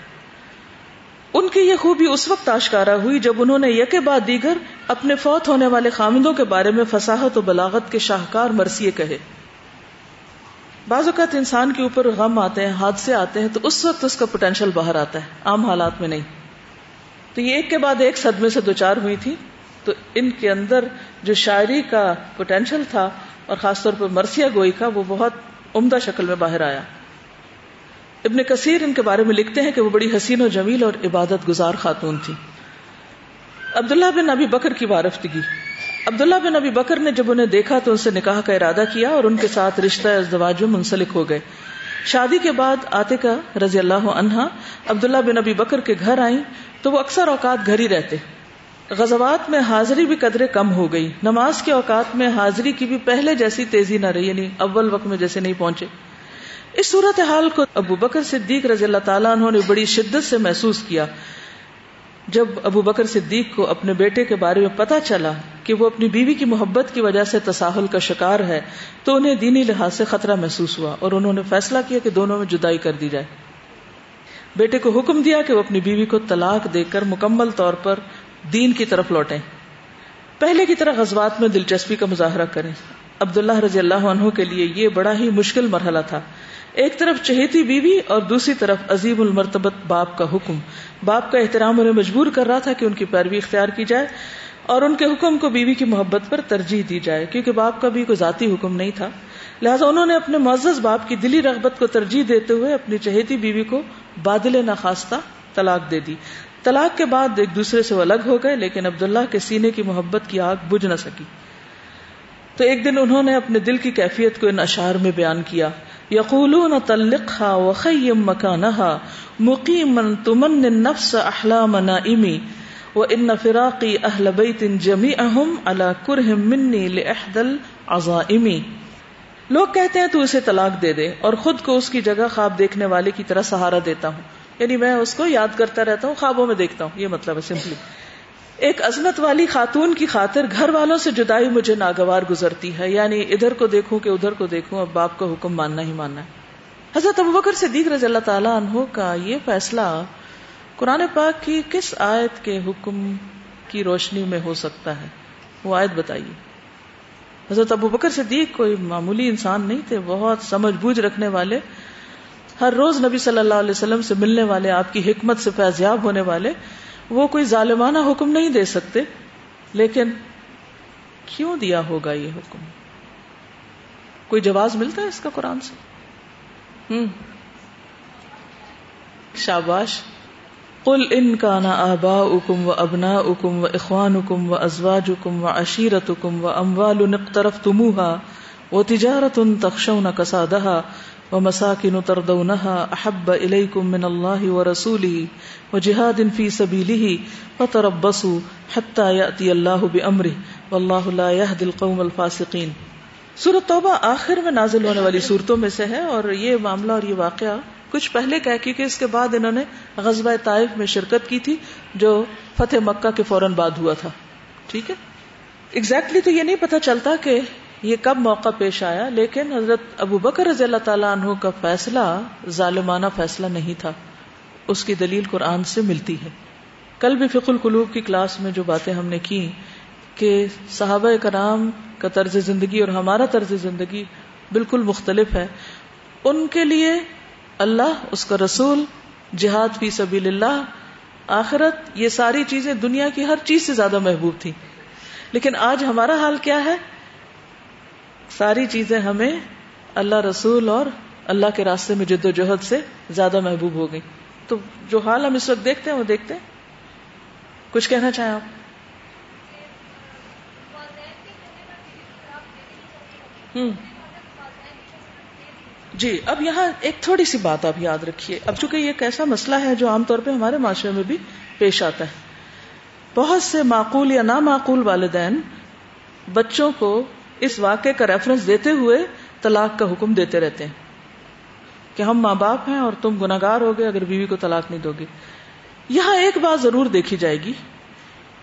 ان کی یہ خوبی اس وقت آشکارا ہوئی جب انہوں نے یکے بعد دیگر اپنے فوت ہونے والے خامدوں کے بارے میں فساحت و بلاغت کے شاہکار مرثیے کہے۔ بعض اوقات انسان کے اوپر غم آتے ہیں، حادثے آتے ہیں، تو اس وقت اس کا پوٹینشیل باہر آتا ہے، عام حالات میں نہیں۔ تو یہ ایک کے بعد ایک صدمے سے دو چار ہوئی تھی۔ تو ان کے اندر جو شاعری کا پوٹینشیل تھا اور خاص طور پر مرثیہ گوئی کا، وہ بہت عمدہ شکل میں باہر آیا۔ ابن کثیر ان کے بارے میں لکھتے ہیں کہ وہ بڑی حسین و جمیل اور عبادت گزار خاتون تھی۔ عبداللہ بن ابی بکر کی وارفتگی عبداللہ بن ابی بکر نے جب انہیں دیکھا تو ان سے نکاح کا ارادہ کیا اور ان کے ساتھ رشتہ ازدواج میں منسلک ہو گئے۔ شادی کے بعد آتے کا رضی اللہ عنہا عبداللہ بن ابی بکر کے گھر آئیں تو وہ اکثر اوقات گھر ہی رہتے۔ غزوات میں حاضری بھی قدرے کم ہو گئی۔ نماز کے اوقات میں حاضری کی بھی پہلے جیسی تیزی نہ رہی یعنی اول وقت میں جیسے نہیں پہنچے۔ اس صورت حال کو ابو بکر صدیق رضی اللہ تعالیٰ انہوں نے بڑی شدت سے محسوس کیا۔ جب ابو بکر صدیق کو اپنے بیٹے کے بارے میں پتا چلا کہ وہ اپنی بیوی کی محبت کی وجہ سے تساہل کا شکار ہے، تو انہیں دینی لحاظ سے خطرہ محسوس ہوا اور انہوں نے فیصلہ کیا کہ دونوں میں جدائی کر دی جائے۔ بیٹے کو حکم دیا کہ وہ اپنی بیوی کو طلاق دے کر مکمل طور پر دین کی طرف لوٹیں۔ پہلے کی طرح غزوات میں دلچسپی کا مظاہرہ کریں۔ عبداللہ رضی اللہ عنہ کے لیے یہ بڑا ہی مشکل مرحلہ تھا۔ ایک طرف چہیتی بیوی اور دوسری طرف عظیم المرتبت باپ کا حکم۔ باپ کا احترام انہیں مجبور کر رہا تھا کہ ان کی پیروی اختیار کی جائے اور ان کے حکم کو بیوی کی محبت پر ترجیح دی جائے، کیونکہ باپ کا بھی کوئی ذاتی حکم نہیں تھا۔ لہٰذا انہوں نے اپنے معزز باپ کی دلی رغبت کو ترجیح دیتے ہوئے اپنی چہیتی بیوی کو بادل ناخواستہ طلاق دے دی۔ طلاق کے بعد ایک دوسرے سے وہ الگ ہو گئے، لیکن عبداللہ کے سینے کی محبت کی آگ بجھ نہ سکی۔ تو ایک دن انہوں نے اپنے دل کی کیفیت کو ان اشعار میں بیان کیا۔ یقولون طلقها وخیم مکانها مقیما تمن النفس احلام نائمی وان فراقی اہل بیت جمیعهم على کرہم منی لاحد العظائم۔ لوگ کہتے ہیں تو اسے طلاق دے دے اور خود کو اس کی جگہ خواب دیکھنے والے کی طرح سہارا دیتا ہوں۔ یعنی میں اس کو یاد کرتا رہتا ہوں، خوابوں میں دیکھتا ہوں، یہ مطلب ہے سمپلی ایک عظمت والی خاتون کی خاطر گھر والوں سے جدائی مجھے ناگوار گزرتی ہے۔ یعنی ادھر کو دیکھوں کہ ادھر کو دیکھوں، اب باپ کا حکم ماننا ہی ماننا ہے۔ حضرت ابوبکر صدیق رضی اللہ تعالیٰ عنہ کا یہ فیصلہ قرآن پاک کی کس آیت کے حکم کی روشنی میں ہو سکتا ہے؟ وہ آیت بتائیے۔ حضرت ابو بکر صدیق کوئی معمولی انسان نہیں تھے، بہت سمجھ بوجھ رکھنے والے۔ ہر روز نبی صلی اللہ علیہ وسلم سے ملنے والے، آپ کی حکمت سے فیضیاب ہونے والے۔ وہ کوئی ظالمانہ حکم نہیں دے سکتے۔ لیکن کیوں دیا ہوگا یہ حکم؟ کوئی جواز ملتا ہے اس کا قرآن سے؟ ہوں شاباش۔ قل ان کا نا آبا اکم و ابنا اکم و اخوان اکم و ازواج اکم و عشیرت اکم و اموال نقطرف تموہا وہ تجارت ان تخشون کسادہ و مساکن تردونها احب الیکم من اللہ و رسولی و جہاد فی سبیلہ فتربصوا حتی یأتی اللہ بامرہ واللہ لا یهد القوم الفاسقین۔ سورۃ توبہ آخر میں نازل ہونے والی صورتوں میں سے ہے اور یہ معاملہ اور یہ واقعہ کچھ پہلے کہہ کیونکہ اس کے بعد انہوں نے غزوہ طائف میں شرکت کی تھی جو فتح مکہ کے فوراً بعد ہوا تھا۔ ٹھیک ہے؟ ایگزیکٹلی exactly تو یہ نہیں پتا چلتا کہ یہ کب موقع پیش آیا؟ لیکن حضرت ابو بکر رضی اللہ تعالیٰ عنہ کا فیصلہ ظالمانہ فیصلہ نہیں تھا۔ اس کی دلیل قرآن سے ملتی ہے۔ کل بھی فق القلوب کی کلاس میں جو باتیں ہم نے کی کہ صحابہ کرام کا طرز زندگی اور ہمارا طرز زندگی بالکل مختلف ہے۔ ان کے لیے اللہ، اس کا رسول، جہاد فی سبیل اللہ، آخرت، یہ ساری چیزیں دنیا کی ہر چیز سے زیادہ محبوب تھی لیکن آج ہمارا حال کیا ہے؟ ساری چیزیں ہمیں اللہ رسول اور اللہ کے راستے میں جد و جہد سے زیادہ محبوب ہو گئی تو جو حال ہم اس وقت دیکھتے ہیں، وہ دیکھتے ہیں۔ کچھ کہنا چاہیں آپ؟ ہوں۔ جی اب یہاں ایک تھوڑی سی بات آپ یاد رکھیے۔ اب چونکہ یہ ایک ایسا مسئلہ ہے جو عام طور پہ ہمارے معاشرے میں بھی پیش آتا ہے۔ بہت سے معقول یا نامعقول والدین بچوں کو اس واقعے کا ریفرنس دیتے ہوئے طلاق کا حکم دیتے رہتے ہیں کہ ہم ماں باپ ہیں اور تم گناگار ہو گئے اگر بیوی کو طلاق نہیں دو گے۔ یہاں ایک بات ضرور دیکھی جائے گی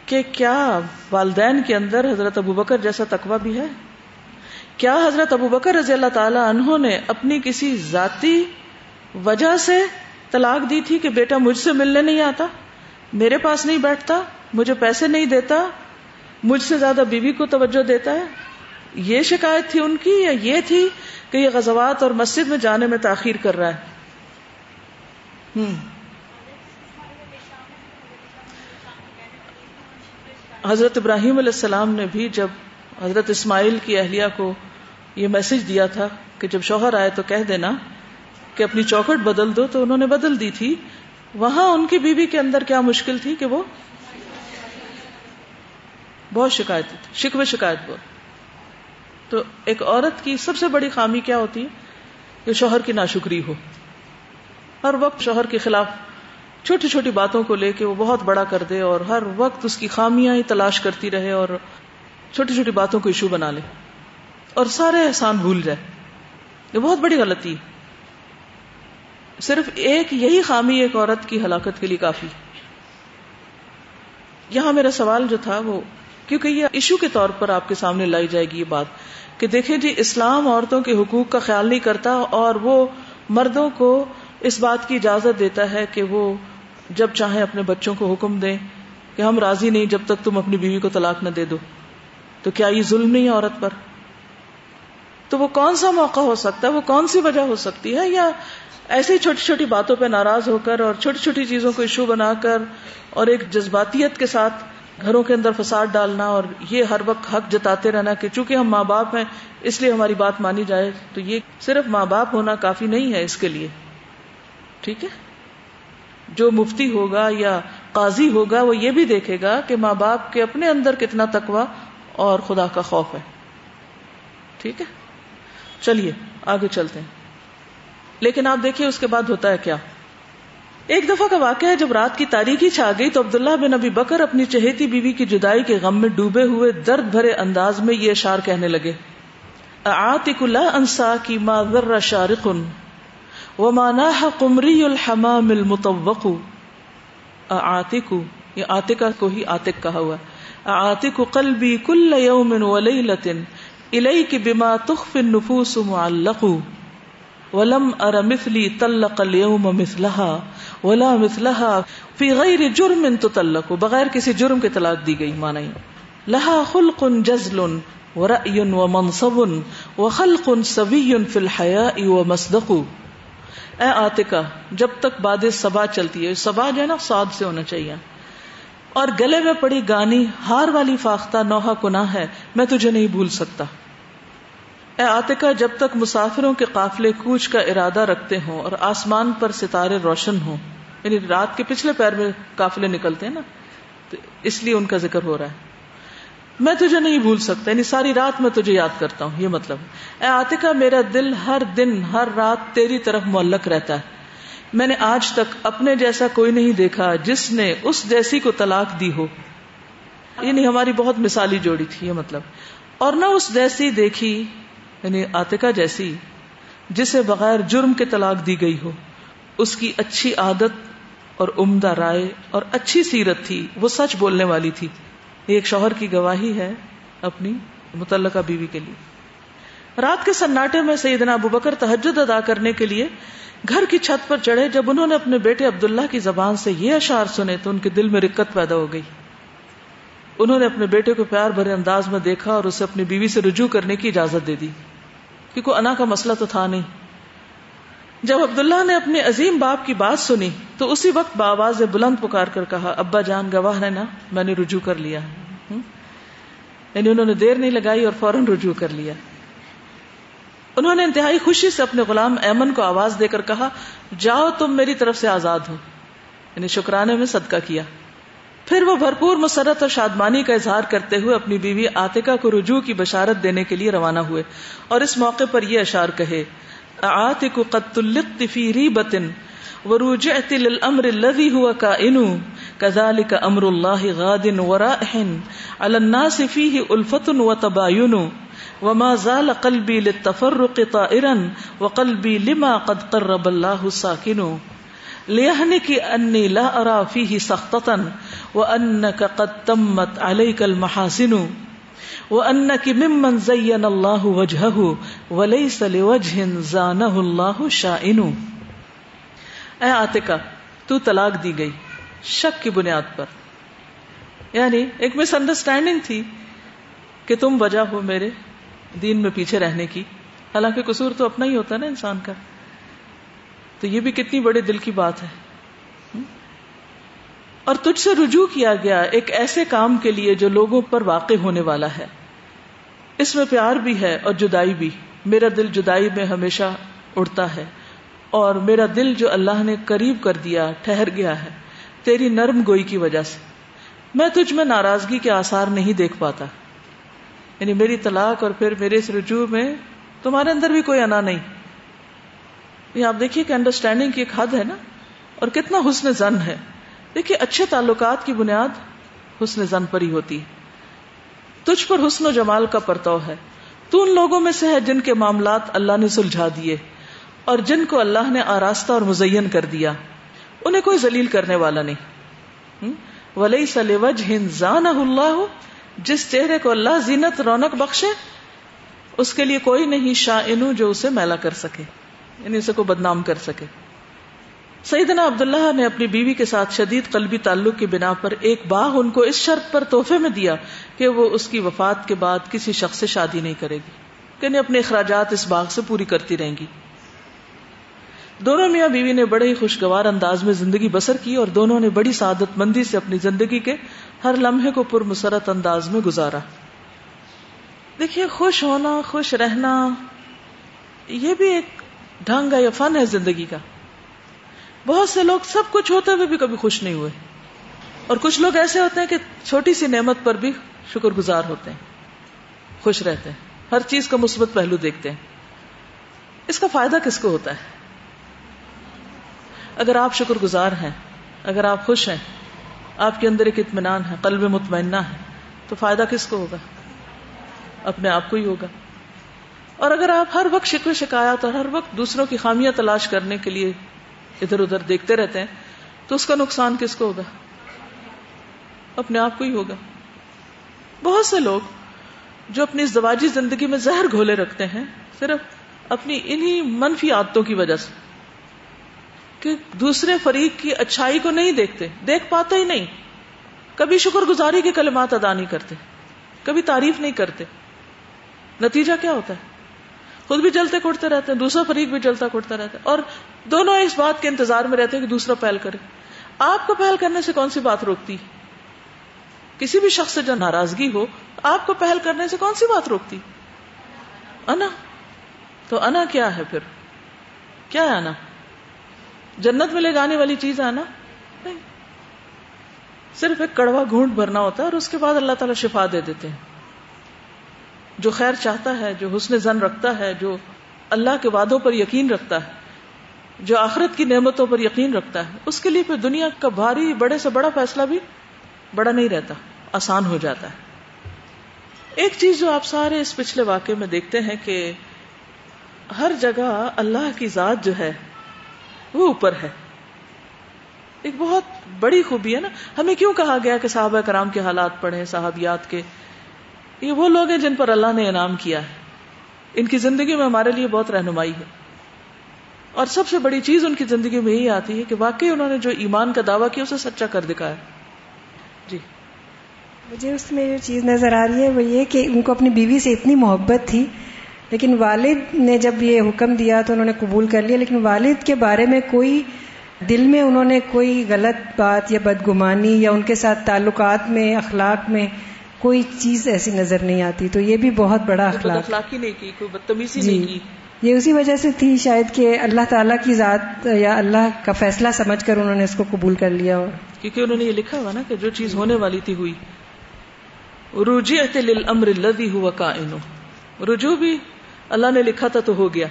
کہ کیا والدین کے اندر حضرت ابو بکر جیسا تقوی بھی ہے؟ کیا حضرت ابو بکر رضی اللہ تعالی عنہ نے اپنی کسی ذاتی وجہ سے طلاق دی تھی کہ بیٹا مجھ سے ملنے نہیں آتا، میرے پاس نہیں بیٹھتا، مجھے پیسے نہیں دیتا، مجھ سے زیادہ بیوی کو توجہ دیتا ہے؟ یہ شکایت تھی ان کی یا یہ تھی کہ یہ غزوات اور مسجد میں جانے میں تاخیر کر رہا ہے؟ حضرت ابراہیم علیہ السلام نے بھی جب حضرت اسماعیل کی اہلیہ کو یہ میسج دیا تھا کہ جب شوہر آئے تو کہہ دینا کہ اپنی چوکٹ بدل دو تو انہوں نے بدل دی تھی، وہاں ان کی بیوی کے اندر کیا مشکل تھی کہ وہ؟ بہت شکایت تھی شکو شکایت بہت۔ تو ایک عورت کی سب سے بڑی خامی کیا ہوتی ہے؟ کہ شوہر کی ناشکری ہو۔ ہر وقت شوہر کے خلاف چھوٹی چھوٹی باتوں کو لے کے وہ بہت بڑا کر دے اور ہر وقت اس کی خامیاں ہی تلاش کرتی رہے اور چھوٹی چھوٹی باتوں کو ایشو بنا لے۔ اور سارے احسان بھول جائے۔ یہ بہت بڑی غلطی صرف ایک یہی خامی ایک عورت کی ہلاکت کے لیے کافی۔ یہاں میرا سوال جو تھا وہ کیونکہ یہ ایشو کے طور پر آپ کے سامنے لائی جائے گی یہ بات کہ دیکھیں جی اسلام عورتوں کے حقوق کا خیال نہیں کرتا اور وہ مردوں کو اس بات کی اجازت دیتا ہے کہ وہ جب چاہیں اپنے بچوں کو حکم دیں کہ ہم راضی نہیں، جب تک تم اپنی بیوی کو طلاق نہ دے دو۔ تو کیا یہ ظلم نہیں ہے عورت پر؟ تو وہ کون سا موقع ہو سکتا ہے؟ وہ کون سی وجہ ہو سکتی ہے؟ یا ایسی چھوٹی چھوٹی باتوں پہ ناراض ہو کر اور چھوٹی چھوٹی چیزوں کو ایشو بنا کر اور ایک جذباتیت کے ساتھ گھروں کے اندر فساد ڈالنا اور یہ ہر وقت حق جتاتے رہنا کہ چونکہ ہم ماں باپ ہیں، اس لیے ہماری بات مانی جائے، تو یہ صرف ماں باپ ہونا کافی نہیں ہے اس کے لیے۔ ٹھیک ہے؟ جو مفتی ہوگا یا قاضی ہوگا، وہ یہ بھی دیکھے گا کہ ماں باپ کے اپنے اندر کتنا تقوی اور خدا کا خوف ہے۔ ٹھیک ہے؟ چلیے، آگے چلتے ہیں۔ لیکن آپ دیکھیے اس کے بعد ہوتا ہے کیا؟ ایک دفعہ کا واقعہ ہے، جب رات کی تاریخی چھا گئی تو عبداللہ بن ابی بکر اپنی چہیتی بیوی کی جدائی کے غم میں ڈوبے ہوئے درد بھرے انداز میں یہ اشار کہنے لگے۔ آتک اللہ انسا کی ما ذر شارقن وماناہ قمری الحمام المتوق آتک یہ آتکا کو ہی آتک کہا ہوا آتک قلبی کل یوم ولیلت الیک بما تخف النفوس معلق۔ ولم ار مثلی طلق اليوم مثلها، ولا مثلها فی غیر جرم تطلق، بغیر کسی جرم کے طلاق دی گئی مانا لها خلق جزل ورأي ومنصب وخلق سوی فی الحیاء ومصدق اے آتکا جب تک باد سبا چلتی ہے سبا جو ہے نا، سعد سے ہونا چاہیے۔ اور گلے میں پڑی گانی، ہار والی فاختہ، نوحہ گناہ ہے، میں تجھے نہیں بھول سکتا۔ اے آتکا جب تک مسافروں کے قافلے کوچ کا ارادہ رکھتے ہوں اور آسمان پر ستارے روشن ہوں یعنی رات کے پچھلے پیر میں قافلے نکلتے ہیں نا، تو اس لیے ان کا ذکر ہو رہا ہے۔ میں تجھے نہیں بھول سکتا یعنی ساری رات میں تجھے یاد کرتا ہوں، یہ مطلب۔ اے آتکا میرا دل ہر دن، ہر رات تیری طرف معلق رہتا ہے۔ میں نے آج تک اپنے جیسا کوئی نہیں دیکھا جس نے اس جیسی کو طلاق دی ہو۔ یعنی ہماری بہت مثالی جوڑی تھی، یہ مطلب۔ اور نہ اس جیسی دیکھی یعنی آتکا جیسی، جسے بغیر جرم کے طلاق دی گئی ہو، اس کی اچھی عادت اور عمدہ رائے اور اچھی سیرت تھی، وہ سچ بولنے والی تھی۔ یہ ایک شوہر کی گواہی ہے اپنی متعلقہ بیوی کے لیے۔ رات کے سناٹے میں سیدنا ابو بکر تحجد ادا کرنے کے لیے گھر کی چھت پر چڑھے، جب انہوں نے اپنے بیٹے عبداللہ کی زبان سے یہ اشار سنے تو ان کے دل میں رکت پیدا ہو گئی۔ انہوں نے اپنے بیٹے کو پیار بھرے انداز میں دیکھا اور اسے اپنی بیوی سے رجوع کرنے کی اجازت دے دی۔ کیونکہ انا کا مسئلہ تو تھا نہیں۔ جب عبداللہ نے اپنے عظیم باپ کی بات سنی، تو اسی وقت بآواز بلند پکار کر کہا، ابا جان گواہ ہے نا، میں نے رجوع کر لیا۔ یعنی انہوں نے دیر نہیں لگائی اور فوراً رجوع کر لیا۔ انہوں نے انتہائی خوشی سے اپنے غلام ایمن کو آواز دے کر کہا، جاؤ تم میری طرف سے آزاد ہو۔ یعنی شکرانے میں صدقہ کیا۔ پھر وہ بھرپور مسرت اور شادمانی کا اظہار کرتے ہوئے اپنی بیوی آتکا کو رجوع کی بشارت دینے کے لیے روانہ ہوئے اور اس موقع پر یہ اشار کہے آتک قد تلقت فی ریبت ورجعت للامر الذي هو كائن كذلك امر الله غاد ورائح على الناس فيه الفت وتباين وما زال قلبي للتفرق طائرا وقلبي لما قد قرب الله ساكن لیہنک انی لا ارا فیہ سختتا وانک قد تمت علیک المحاسن وانک ممن زین اللہ وجہہ ولیس لوجہ زانہ اللہ شائن۔ اے آتکا تو طلاق دی گئی، شک کی بنیاد پر۔ یعنی ایک مس انڈرسٹینڈنگ تھی کہ تم وجہ ہو میرے دین میں پیچھے رہنے کی۔ حالانکہ قصور تو اپنا ہی ہوتا ہے نا انسان کا۔ تو یہ بھی کتنی بڑے دل کی بات ہے۔ اور تجھ سے رجوع کیا گیا ایک ایسے کام کے لیے جو لوگوں پر واقع ہونے والا ہے۔ اس میں پیار بھی ہے اور جدائی بھی۔ میرا دل جدائی میں ہمیشہ اڑتا ہے اور میرا دل جو اللہ نے قریب کر دیا ٹھہر گیا ہے۔ تیری نرم گوئی کی وجہ سے۔ میں تجھ میں ناراضگی کے آثار نہیں دیکھ پاتا۔ یعنی میری طلاق اور پھر میرے اس رجوع میں تمہارے اندر بھی کوئی انا نہیں۔ یہ آپ دیکھیے کہ انڈرسٹینڈنگ کی ایک حد ہے نا، اور کتنا حسن زن ہے۔ دیکھیے، اچھے تعلقات کی بنیاد حسن زن پر ہی ہوتی ہے۔ تجھ پر حسن و جمال کا پرتو ہے۔ تو ان لوگوں میں سے ہے جن کے معاملات اللہ نے سلجھا دیے، اور جن کو اللہ نے آراستہ اور مزین کر دیا۔ انہیں کوئی ذلیل کرنے والا نہیں۔ ولی سلیوج ہنزان اللہ جس چہرے کو اللہ زینت، رونق بخشے، اس کے لیے کوئی نہیں شاہ جو اسے میلا کر سکے۔ یعنی اسے کو بدنام کر سکے۔ سیدنا عبداللہ نے اپنی بیوی کے ساتھ شدید قلبی تعلق کی بنا پر ایک باغ ان کو اس شرط پر تحفے میں دیا کہ وہ اس کی وفات کے بعد کسی شخص سے شادی نہیں کرے گی، کہ اپنے اخراجات اس باغ سے پوری کرتی رہیں گی۔ دونوں میاں بیوی نے بڑے ہی خوشگوار انداز میں زندگی بسر کی اور دونوں نے بڑی سعادت مندی سے اپنی زندگی کے ہر لمحے کو پر مسرت انداز میں گزارا۔ دیکھیے، خوش ہونا، خوش رہنا، یہ بھی ایک ڈھنگ ہے یا فن ہے زندگی کا۔ بہت سے لوگ سب کچھ ہوتے ہوئے بھی کبھی خوش نہیں ہوئے۔ اور کچھ لوگ ایسے ہوتے ہیں کہ چھوٹی سی نعمت پر بھی شکر گزار ہوتے ہیں۔ خوش رہتے ہیں۔ ہر چیز کا مثبت پہلو دیکھتے ہیں۔ اس کا فائدہ کس کو ہوتا ہے؟ اگر آپ شکر گزار ہیں، اگر آپ خوش ہیں، آپ کے اندر ایک اطمینان ہے، قلب مطمئنہ ہے، تو فائدہ کس کو ہوگا؟ اپنے آپ کو ہی ہوگا۔ اور اگر آپ ہر وقت شکو شکایات اور ہر وقت دوسروں کی خامیاں تلاش کرنے کے لیے ادھر ادھر دیکھتے رہتے ہیں، تو اس کا نقصان کس کو ہوگا؟ اپنے آپ کو ہی ہوگا۔ بہت سے لوگ جو اپنی ازدواجی زندگی میں زہر گھولے رکھتے ہیں، صرف اپنی انہی منفی عادتوں کی وجہ سے، کہ دوسرے فریق کی اچھائی کو نہیں دیکھتے، دیکھ پاتے ہی نہیں۔ کبھی شکر گزاری کے کلمات ادا نہیں کرتے، کبھی تعریف نہیں کرتے۔ نتیجہ کیا ہوتا ہے؟ خود بھی جلتے کٹتے رہتے ہیں، دوسرا فریق بھی جلتا کٹتا رہتا ہے۔ اور دونوں اس بات کے انتظار میں رہتے ہیں کہ دوسرا پہل کرے۔ آپ کو پہل کرنے سے کون سی بات روکتی؟ کسی بھی شخص سے جو ناراضگی ہو، آپ کو پہل کرنے سے کون سی بات روکتی؟ انا۔ تو انا کیا ہے پھر؟ کیا ہے انا؟ جنت میں لے جانے والی چیز ہے نہیں۔ صرف ایک کڑوا گھونٹ بھرنا ہوتا ہے اور اس کے بعد اللہ تعالیٰ شفا دے دیتے ہیں۔ جو خیر چاہتا ہے، جو حسن زن رکھتا ہے، جو اللہ کے وعدوں پر یقین رکھتا ہے، جو آخرت کی نعمتوں پر یقین رکھتا ہے، اس کے لیے پھر دنیا کا بھاری بڑے سے بڑا فیصلہ بھی بڑا نہیں رہتا، آسان ہو جاتا ہے۔ ایک چیز جو آپ سارے اس پچھلے واقعے میں دیکھتے ہیں کہ ہر جگہ اللہ کی ذات جو ہے، وہ اوپر ہے۔ ایک بہت بڑی خوبی ہے نا۔ ہمیں کیوں کہا گیا کہ صحابہ کرام کے حالات پڑھیں، صحابیات کے یہ وہ لوگ ہیں جن پر اللہ نے انعام کیا ہے۔ ان کی زندگی میں ہمارے لیے بہت رہنمائی ہے۔ اور سب سے بڑی چیز ان کی زندگی میں یہی آتی ہے کہ واقعی انہوں نے جو ایمان کا دعویٰ کیا، اسے سچا کر دکھایا۔ جی۔ مجھے اس میں جو چیز نظر آ رہی ہے وہ یہ کہ ان کو اپنی بیوی سے اتنی محبت تھی، لیکن والد نے جب یہ حکم دیا تو انہوں نے قبول کر لیا، لیکن والد کے بارے میں کوئی دل میں انہوں نے کوئی غلط بات یا بدگمانی یا ان کے ساتھ تعلقات میں، اخلاق میں کوئی چیز ایسی نظر نہیں آتی تو یہ بھی بہت بڑا اخلاق۔ اخلاقی نہیں کی کوئی بدتمیزی جی۔ نہیں کی۔ یہ اسی وجہ سے تھی شاید کہ اللہ تعالیٰ کی ذات یا اللہ کا فیصلہ سمجھ کر انہوں نے اس کو قبول کر لیا اور۔ کیونکہ انہوں نے یہ لکھا ہوا نا کہ جو چیز ہونے والی تھی ہوئی۔ رجعت للامر الذي هو کائن رجوع بھی اللہ نے لکھا تھا تو ہو گیا۔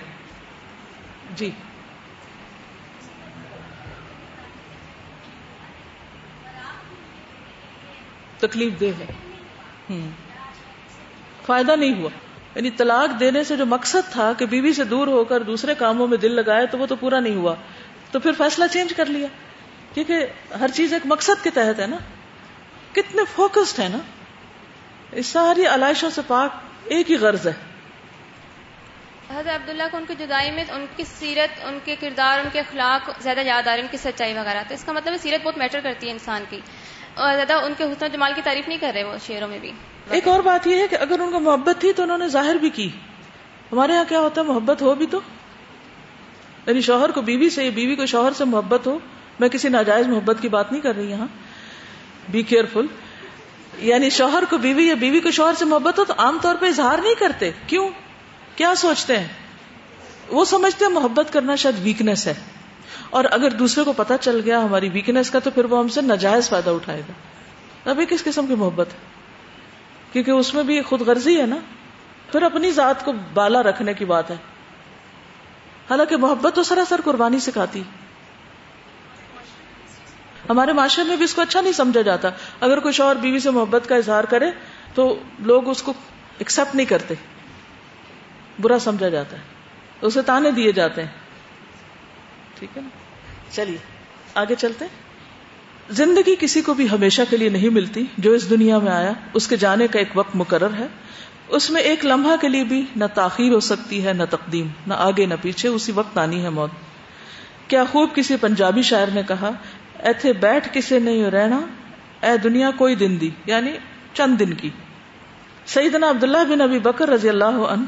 جی۔ تکلیف دہ ہے۔ فائدہ نہیں ہوا۔ یعنی طلاق دینے سے جو مقصد تھا کہ بیوی سے دور ہو کر دوسرے کاموں میں دل لگائے تو وہ تو پورا نہیں ہوا۔ تو پھر فیصلہ چینج کر لیا۔ کیونکہ ہر چیز ایک مقصد کے تحت ہے نا۔ کتنے فوکسڈ ہے نا۔ اس ساری علائشوں سے پاک ایک ہی غرض ہے۔ حضرت عبداللہ کو ان کی جدائی میں ان کی سیرت، ان کے کردار، ان کے اخلاق زیادہ یاد آ رہے ہیں، ان کی سچائی وغیرہ۔ تو اس کا مطلب ہے سیرت بہت میٹر کرتی ہے انسان کی۔ اور زیادہ ان کے حسن و جمال کی تعریف نہیں کر رہے وہ شعروں میں بھی۔ ایک اور بات یہ ہے کہ اگر ان کو محبت تھی تو انہوں نے ظاہر بھی کی۔ ہمارے یہاں کیا ہوتا ہے؟ محبت ہو بھی تو۔ یعنی شوہر کو بیوی سے، بیوی کو شوہر سے محبت ہو۔ میں کسی ناجائز محبت کی بات نہیں کر رہی یہاں۔ بی کیئرفل یعنی شوہر کو بیوی یا بیوی کو شوہر سے محبت ہو تو عام طور پہ اظہار نہیں کرتے۔ کیوں؟ کیا سوچتے ہیں؟ وہ سمجھتے ہیں محبت کرنا شاید ویکنیس ہے۔ اور اگر دوسرے کو پتا چل گیا ہماری ویکنیس کا تو پھر وہ ہم سے ناجائز فائدہ اٹھائے گا۔ ابھی کس قسم کی محبت ہے؟ کیونکہ اس میں بھی خود غرضی ہے نا۔ پھر اپنی ذات کو بالا رکھنے کی بات ہے۔ حالانکہ محبت تو سراسر قربانی سکھاتی ہمارے معاشرے میں بھی اس کو اچھا نہیں سمجھا جاتا۔ اگر کوئی شوہر بیوی سے محبت کا اظہار کرے تو لوگ اس کو ایکسپٹ نہیں کرتے۔ برا سمجھا جاتا ہے اسے تانے دیے جاتے ہیں۔ ٹھیک ہے نا؟ چلیے۔ آگے چلتے ہیں۔ زندگی کسی کو بھی ہمیشہ کے لیے نہیں ملتی جو اس دنیا میں آیا اس کے جانے کا ایک وقت مقرر ہے۔ اس میں ایک لمحہ کے لیے بھی نہ تاخیر ہو سکتی ہے نہ تقدیم نہ آگے نہ پیچھے اسی وقت آنی ہے موت۔ کیا خوب کسی پنجابی شاعر نے کہا ایتھے بیٹھ کسے نہیں رہنا اے دنیا کوئی دن دی یعنی چند دن کی۔ سیدنا عبداللہ بن ابی بکر رضی اللہ عنہ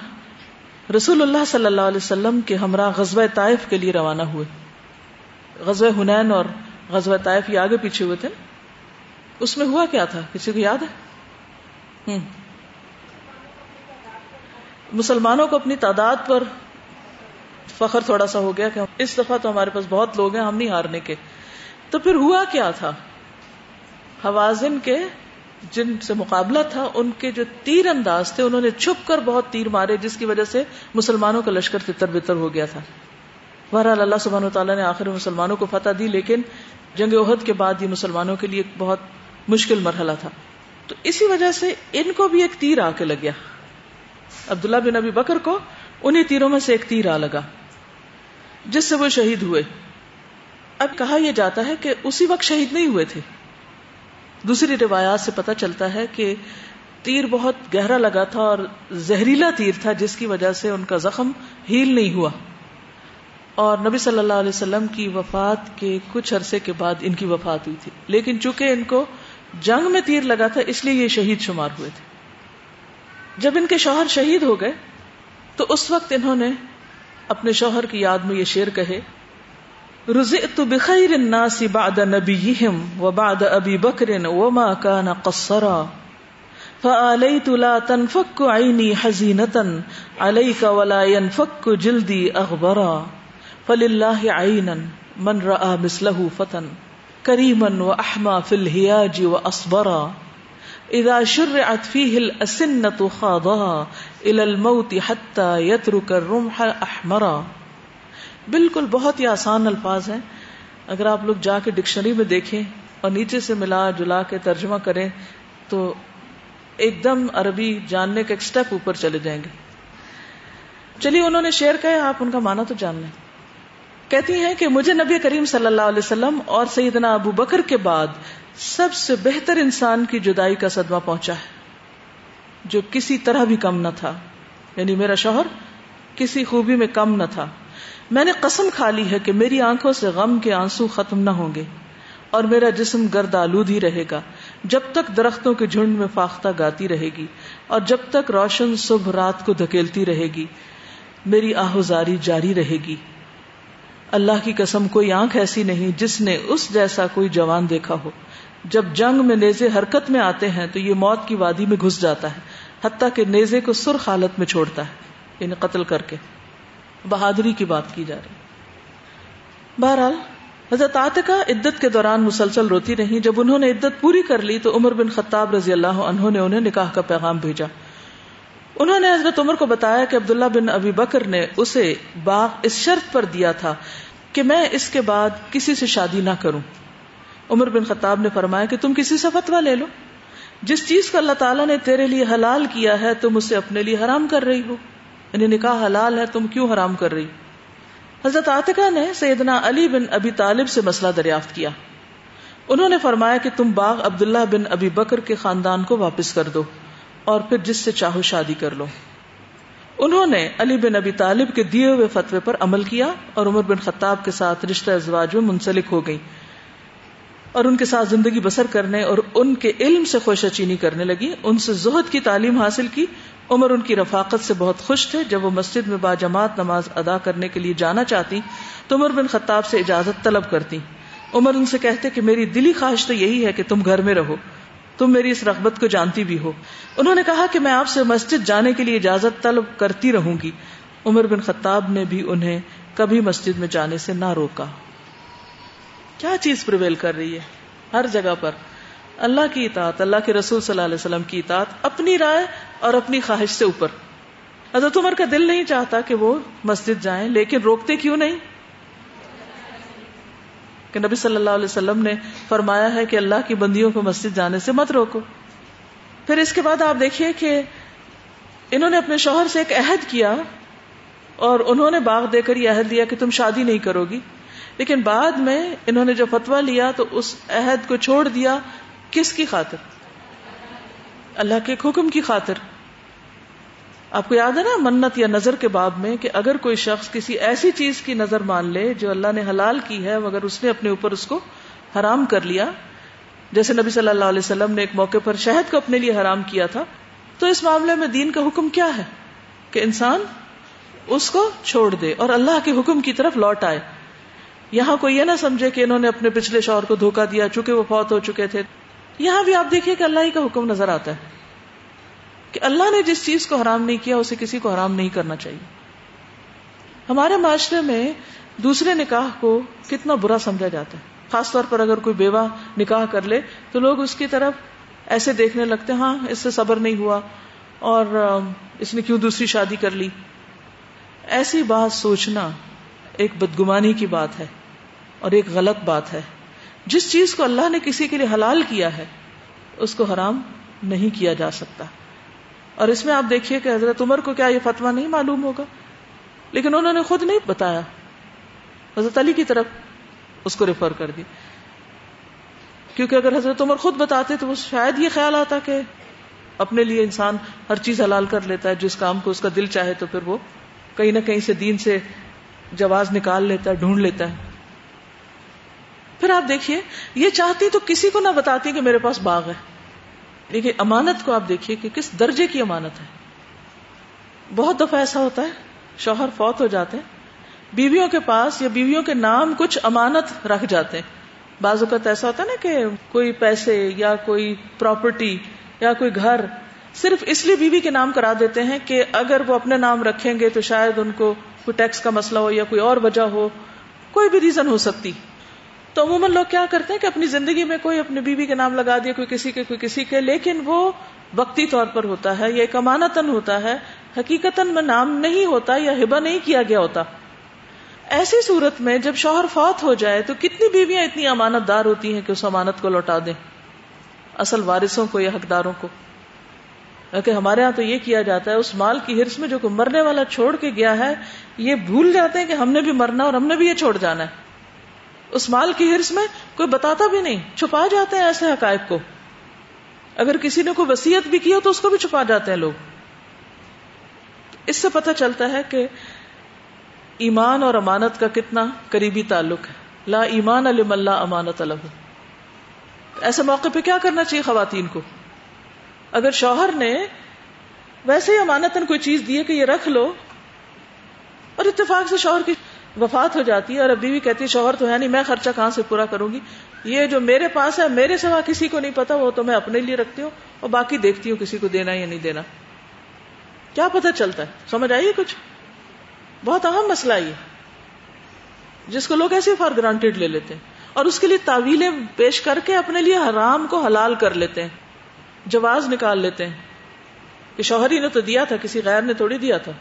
رسول اللہ صلی اللہ علیہ وسلم کے ہمراہ غزوہ طائف کے لیے روانہ ہوئے۔ غزوہ ہنین اور غزوہ طائف یہ آگے پیچھے ہوئے تھے۔ اس میں ہوا کیا تھا؟ کسی کو یاد ہے؟ مسلمانوں کو اپنی تعداد پر فخر تھوڑا سا ہو گیا کہ اس دفعہ تو ہمارے پاس بہت لوگ ہیں، ہم نہیں ہارنے کے۔ تو پھر ہوا کیا تھا؟ حوازن کے جن سے مقابلہ تھا، ان کے جو تیر انداز تھے، انہوں نے چھپ کر بہت تیر مارے، جس کی وجہ سے مسلمانوں کا لشکر تتر بتر ہو گیا تھا۔ بہرحال اللہ سبحانہ تعالیٰ نے آخر مسلمانوں کو فتح دی، لیکن جنگ عہد کے بعد یہ مسلمانوں کے لیے ایک بہت مشکل مرحلہ تھا۔ تو اسی وجہ سے ان کو بھی ایک تیر آ کے لگیا عبداللہ بن ابی بکر کو انہیں تیروں میں سے ایک تیر آ لگا، جس سے وہ شہید ہوئے۔ اب کہا یہ جاتا ہے کہ اسی وقت شہید نہیں ہوئے تھے۔ دوسری روایات سے پتا چلتا ہے کہ تیر بہت گہرا لگا تھا اور زہریلا تیر تھا، جس کی وجہ سے ان کا زخم ہیل نہیں ہوا۔ اور نبی صلی اللہ علیہ وسلم کی وفات کے کچھ عرصے کے بعد ان کی وفات ہوئی تھی۔ لیکن چونکہ ان کو جنگ میں تیر لگا تھا، اس لیے یہ شہید شمار ہوئے تھے۔ جب ان کے شوہر شہید ہو گئے، تو اس وقت انہوں نے اپنے شوہر کی یاد میں یہ شعر کہے رزقت بخیر الناس بعد نبیہم وبعد ابی بکر وما كان قصرا. فآلیت لا تنفک عینی حزینتا، علیک ولا ينفک جلدی اغبرا. فللہ عینا من رأى مثله فتن، کریما واحما فی الہیاج واصبرا اذا شرعت فيه الاسنة خاضها الى الموت حتى يترك الرمح احمرا. بالکل بہت ہی آسان الفاظ ہیں۔ اگر آپ لوگ جا کے ڈکشنری میں دیکھیں اور نیچے سے ملا جلا کے ترجمہ کریں تو ایک دم عربی جاننے کا ایک سٹیپ اوپر چلے جائیں گے۔ چلیے، انہوں نے شیئر کہا، آپ ان کا مانا تو جان لیں۔ کہتی ہیں کہ مجھے نبی کریم صلی اللہ علیہ وسلم اور سیدنا ابو بکر کے بعد سب سے بہتر انسان کی جدائی کا صدمہ پہنچا ہے۔ جو کسی طرح بھی کم نہ تھا۔ یعنی میرا شوہر کسی خوبی میں کم نہ تھا۔ میں نے قسم کھا لی ہے کہ میری آنکھوں سے غم کے آنسو ختم نہ ہوں گے اور میرا جسم گرد آلود ہی رہے گا۔ جب تک درختوں کے جھنڈ میں فاختہ گاتی رہے گی اور جب تک روشن صبح رات کو دھکیلتی رہے گی، میری آہوزاری جاری رہے گی۔ اللہ کی قسم، کوئی آنکھ ایسی نہیں جس نے اس جیسا کوئی جوان دیکھا ہو۔ جب جنگ میں نیزے حرکت میں آتے ہیں تو یہ موت کی وادی میں گھس جاتا ہے، حتیٰ کہ نیزے کو سرخ حالت میں چھوڑتا ہے یعنی قتل کر کے۔ بہادری کی بات کی جا رہی بہرحال، حضرت عاتقہ عدت کے دوران مسلسل روتی رہی۔ جب انہوں نے عدت پوری کر لی، تو عمر بن خطاب رضی اللہ عنہ نے انہیں نکاح کا پیغام بھیجا۔ انہوں نے حضرت عمر کو بتایا کہ عبداللہ بن ابی بکر نے اسے باغ اس شرط پر دیا تھا کہ میں اس کے بعد کسی سے شادی نہ کروں۔ عمر بن خطاب نے فرمایا کہ تم کسی سے فتوا لے لو۔ جس چیز کو اللہ تعالیٰ نے تیرے لیے حلال کیا ہے، تم اسے اپنے لیے حرام کر رہی ہو۔ یعنی نکاح حلال ہے، تم کیوں حرام کر رہی؟ حضرت عاطقہ نے سیدنا علی بن ابی طالب سے مسئلہ دریافت کیا۔ انہوں نے فرمایا کہ تم باغ عبداللہ بن ابی بکر کے خاندان کو واپس کر دو اور پھر جس سے چاہو شادی کر لو۔ انہوں نے علی بن ابی طالب کے دیے ہوئے فتوے پر عمل کیا اور عمر بن خطاب کے ساتھ رشتہ ازواج میں منسلک ہو گئی اور ان کے ساتھ زندگی بسر کرنے اور ان کے علم سے خوشہ چینی کرنے لگی۔ ان سے زہد کی تعلیم حاصل کی۔ عمر ان کی رفاقت سے بہت خوش تھے۔ جب وہ مسجد میں با جماعت نماز ادا کرنے کے لیے جانا چاہتی تو عمر بن خطاب سے اجازت طلب کرتی۔ عمر ان سے کہتے کہ میری دلی خواہش تو یہی ہے کہ تم گھر میں رہو۔ تم میری اس رغبت کو جانتی بھی ہو۔ انہوں نے کہا کہ میں آپ سے مسجد جانے کے لیے اجازت طلب کرتی رہوں گی۔ عمر بن خطاب نے بھی انہیں کبھی مسجد میں جانے سے نہ روکا۔ کیا چیز پرویل کر رہی ہے؟ ہر جگہ پر۔ اللہ کی اطاعت، اللہ کے رسول صلی اللہ علیہ وسلم کی اطاعت اپنی رائے اور اپنی خواہش سے اوپر۔ حضرت عمر کا دل نہیں چاہتا کہ وہ مسجد جائیں، لیکن روکتے کیوں نہیں؟ کہ نبی صلی اللہ علیہ وسلم نے فرمایا ہے کہ اللہ کی بندیوں کو مسجد جانے سے مت روکو۔ پھر اس کے بعد آپ دیکھیے کہ انہوں نے اپنے شوہر سے ایک عہد کیا اور انہوں نے باغ دے کر یہ عہد دیا کہ تم شادی نہیں کرو گی۔ لیکن بعد میں انہوں نے جو فتوا لیا تو اس عہد کو چھوڑ دیا کس کی خاطر؟ اللہ کے حکم کی خاطر۔ آپ کو یاد ہے نا منت یا نظر کے باب میں کہ اگر کوئی شخص کسی ایسی چیز کی نظر مان لے جو اللہ نے حلال کی ہے مگر اس نے اپنے اوپر اس کو حرام کر لیا، جیسے نبی صلی اللہ علیہ وسلم نے ایک موقع پر شہد کو اپنے لیے حرام کیا تھا، تو اس معاملے میں دین کا حکم کیا ہے؟ کہ انسان اس کو چھوڑ دے اور اللہ کے حکم کی طرف لوٹ آئے۔ یہاں کوئی یہ نہ سمجھے کہ انہوں نے اپنے پچھلے شوہر کو دھوکا دیا چونکہ وہ فوت ہو چکے تھے۔ یہاں بھی آپ دیکھیے کہ اللہ ہی کا حکم نظر آتا ہے کہ اللہ نے جس چیز کو حرام نہیں کیا، اسے کسی کو حرام نہیں کرنا چاہیے۔ ہمارے معاشرے میں دوسرے نکاح کو کتنا برا سمجھا جاتا ہے۔ خاص طور پر اگر کوئی بیوہ نکاح کر لے تو لوگ اس کی طرف ایسے دیکھنے لگتے ہاں اس سے صبر نہیں ہوا اور اس نے کیوں دوسری شادی کر لی؟ ایسی بات سوچنا ایک بدگمانی کی بات ہے۔ اور ایک غلط بات ہے۔ جس چیز کو اللہ نے کسی کے لیے حلال کیا ہے، اس کو حرام نہیں کیا جا سکتا۔ اور اس میں آپ دیکھیے کہ حضرت عمر کو کیا یہ فتوا نہیں معلوم ہوگا۔ لیکن انہوں نے خود نہیں بتایا۔ حضرت علی کی طرف اس کو ریفر کر دی۔ کیونکہ اگر حضرت عمر خود بتاتے تو وہ شاید یہ خیال آتا کہ اپنے لیے انسان ہر چیز حلال کر لیتا ہے۔ جس کام کو اس کا دل چاہے تو پھر وہ کہیں نہ کہیں سے دین سے جواز نکال لیتا ہے، ڈھونڈ لیتا ہے۔ پھر آپ دیکھیے، یہ چاہتی تو کسی کو نہ بتاتی کہ میرے پاس باغ ہے۔ دیکھیے امانت کو آپ دیکھیے کہ کس درجے کی امانت ہے۔ بہت دفعہ ایسا ہوتا ہے، شوہر فوت ہو جاتے ہیں، بیویوں کے پاس یا بیویوں کے نام کچھ امانت رکھ جاتے ہیں۔ بعض اوقات ایسا ہوتا ہے نا کہ کوئی پیسے یا کوئی پراپرٹی یا کوئی گھر صرف اس لیے بیوی کے نام کرا دیتے ہیں کہ اگر وہ اپنے نام رکھیں گے تو شاید ان کو کوئی ٹیکس کا مسئلہ ہو یا کوئی اور وجہ ہو، کوئی بھی ریزن ہو سکتی۔ تو عموماً لوگ کیا کرتے ہیں کہ اپنی زندگی میں کوئی اپنی بیوی کے نام لگا دیا، کوئی کسی کے، کوئی کسی کے، لیکن وہ وقتی طور پر ہوتا ہے یا ایک امانتن ہوتا ہے حقیقت میں نام نہیں ہوتا یا ہبا نہیں کیا گیا ہوتا۔ ایسی صورت میں جب شوہر فوت ہو جائے تو کتنی بیویاں اتنی امانت دار ہوتی ہیں کہ اس امانت کو لوٹا دیں۔ اصل وارثوں کو یا حقداروں کو۔ کہ ہمارے ہاں تو یہ کیا جاتا ہے، اس مال کی ہرس میں جو کوئی مرنے والا چھوڑ کے گیا ہے، یہ بھول جاتے ہیں کہ ہم نے بھی مرنا اور ہم نے بھی یہ چھوڑ جانا ہے۔ اس مال کی ہرس میں کوئی بتاتا بھی نہیں، چھپا جاتے ہیں ایسے حقائق کو۔ اگر کسی نے کوئی وسیعت بھی کی ہو تو اس کو بھی چھپا جاتے ہیں لوگ۔ اس سے پتہ چلتا ہے کہ ایمان اور امانت کا کتنا قریبی تعلق ہے۔ لا ایمان علم اللہ امانت الگ ایسے موقع پہ کیا کرنا چاہیے خواتین کو؟ اگر شوہر نے ویسے ہی امانتن کوئی چیز دی ہے کہ یہ رکھ لو، اور اتفاق سے شوہر کی وفات ہو جاتی ہے اور اب بیوی کہتی ہے، شوہر تو ہے نہیں، میں خرچہ کہاں سے پورا کروں گی؟ یہ جو میرے پاس ہے، میرے سوا کسی کو نہیں پتا، وہ تو میں اپنے لیے رکھتی ہوں اور باقی دیکھتی ہوں کسی کو دینا یا نہیں دینا۔ کیا پتا چلتا ہے؟ سمجھ آئیے کچھ؟ بہت اہم مسئلہ یہ۔ جس کو لوگ ایسے فار گرانٹیڈ لے لیتے ہیں اور اس کے لیے تعویلیں پیش کر کے اپنے لیے حرام کو حلال کر لیتے ہیں، جواز نکال لیتے ہیں۔ کہ شوہری نے تو دیا تھا، کسی غیر نے تھوڑی دیا تھا۔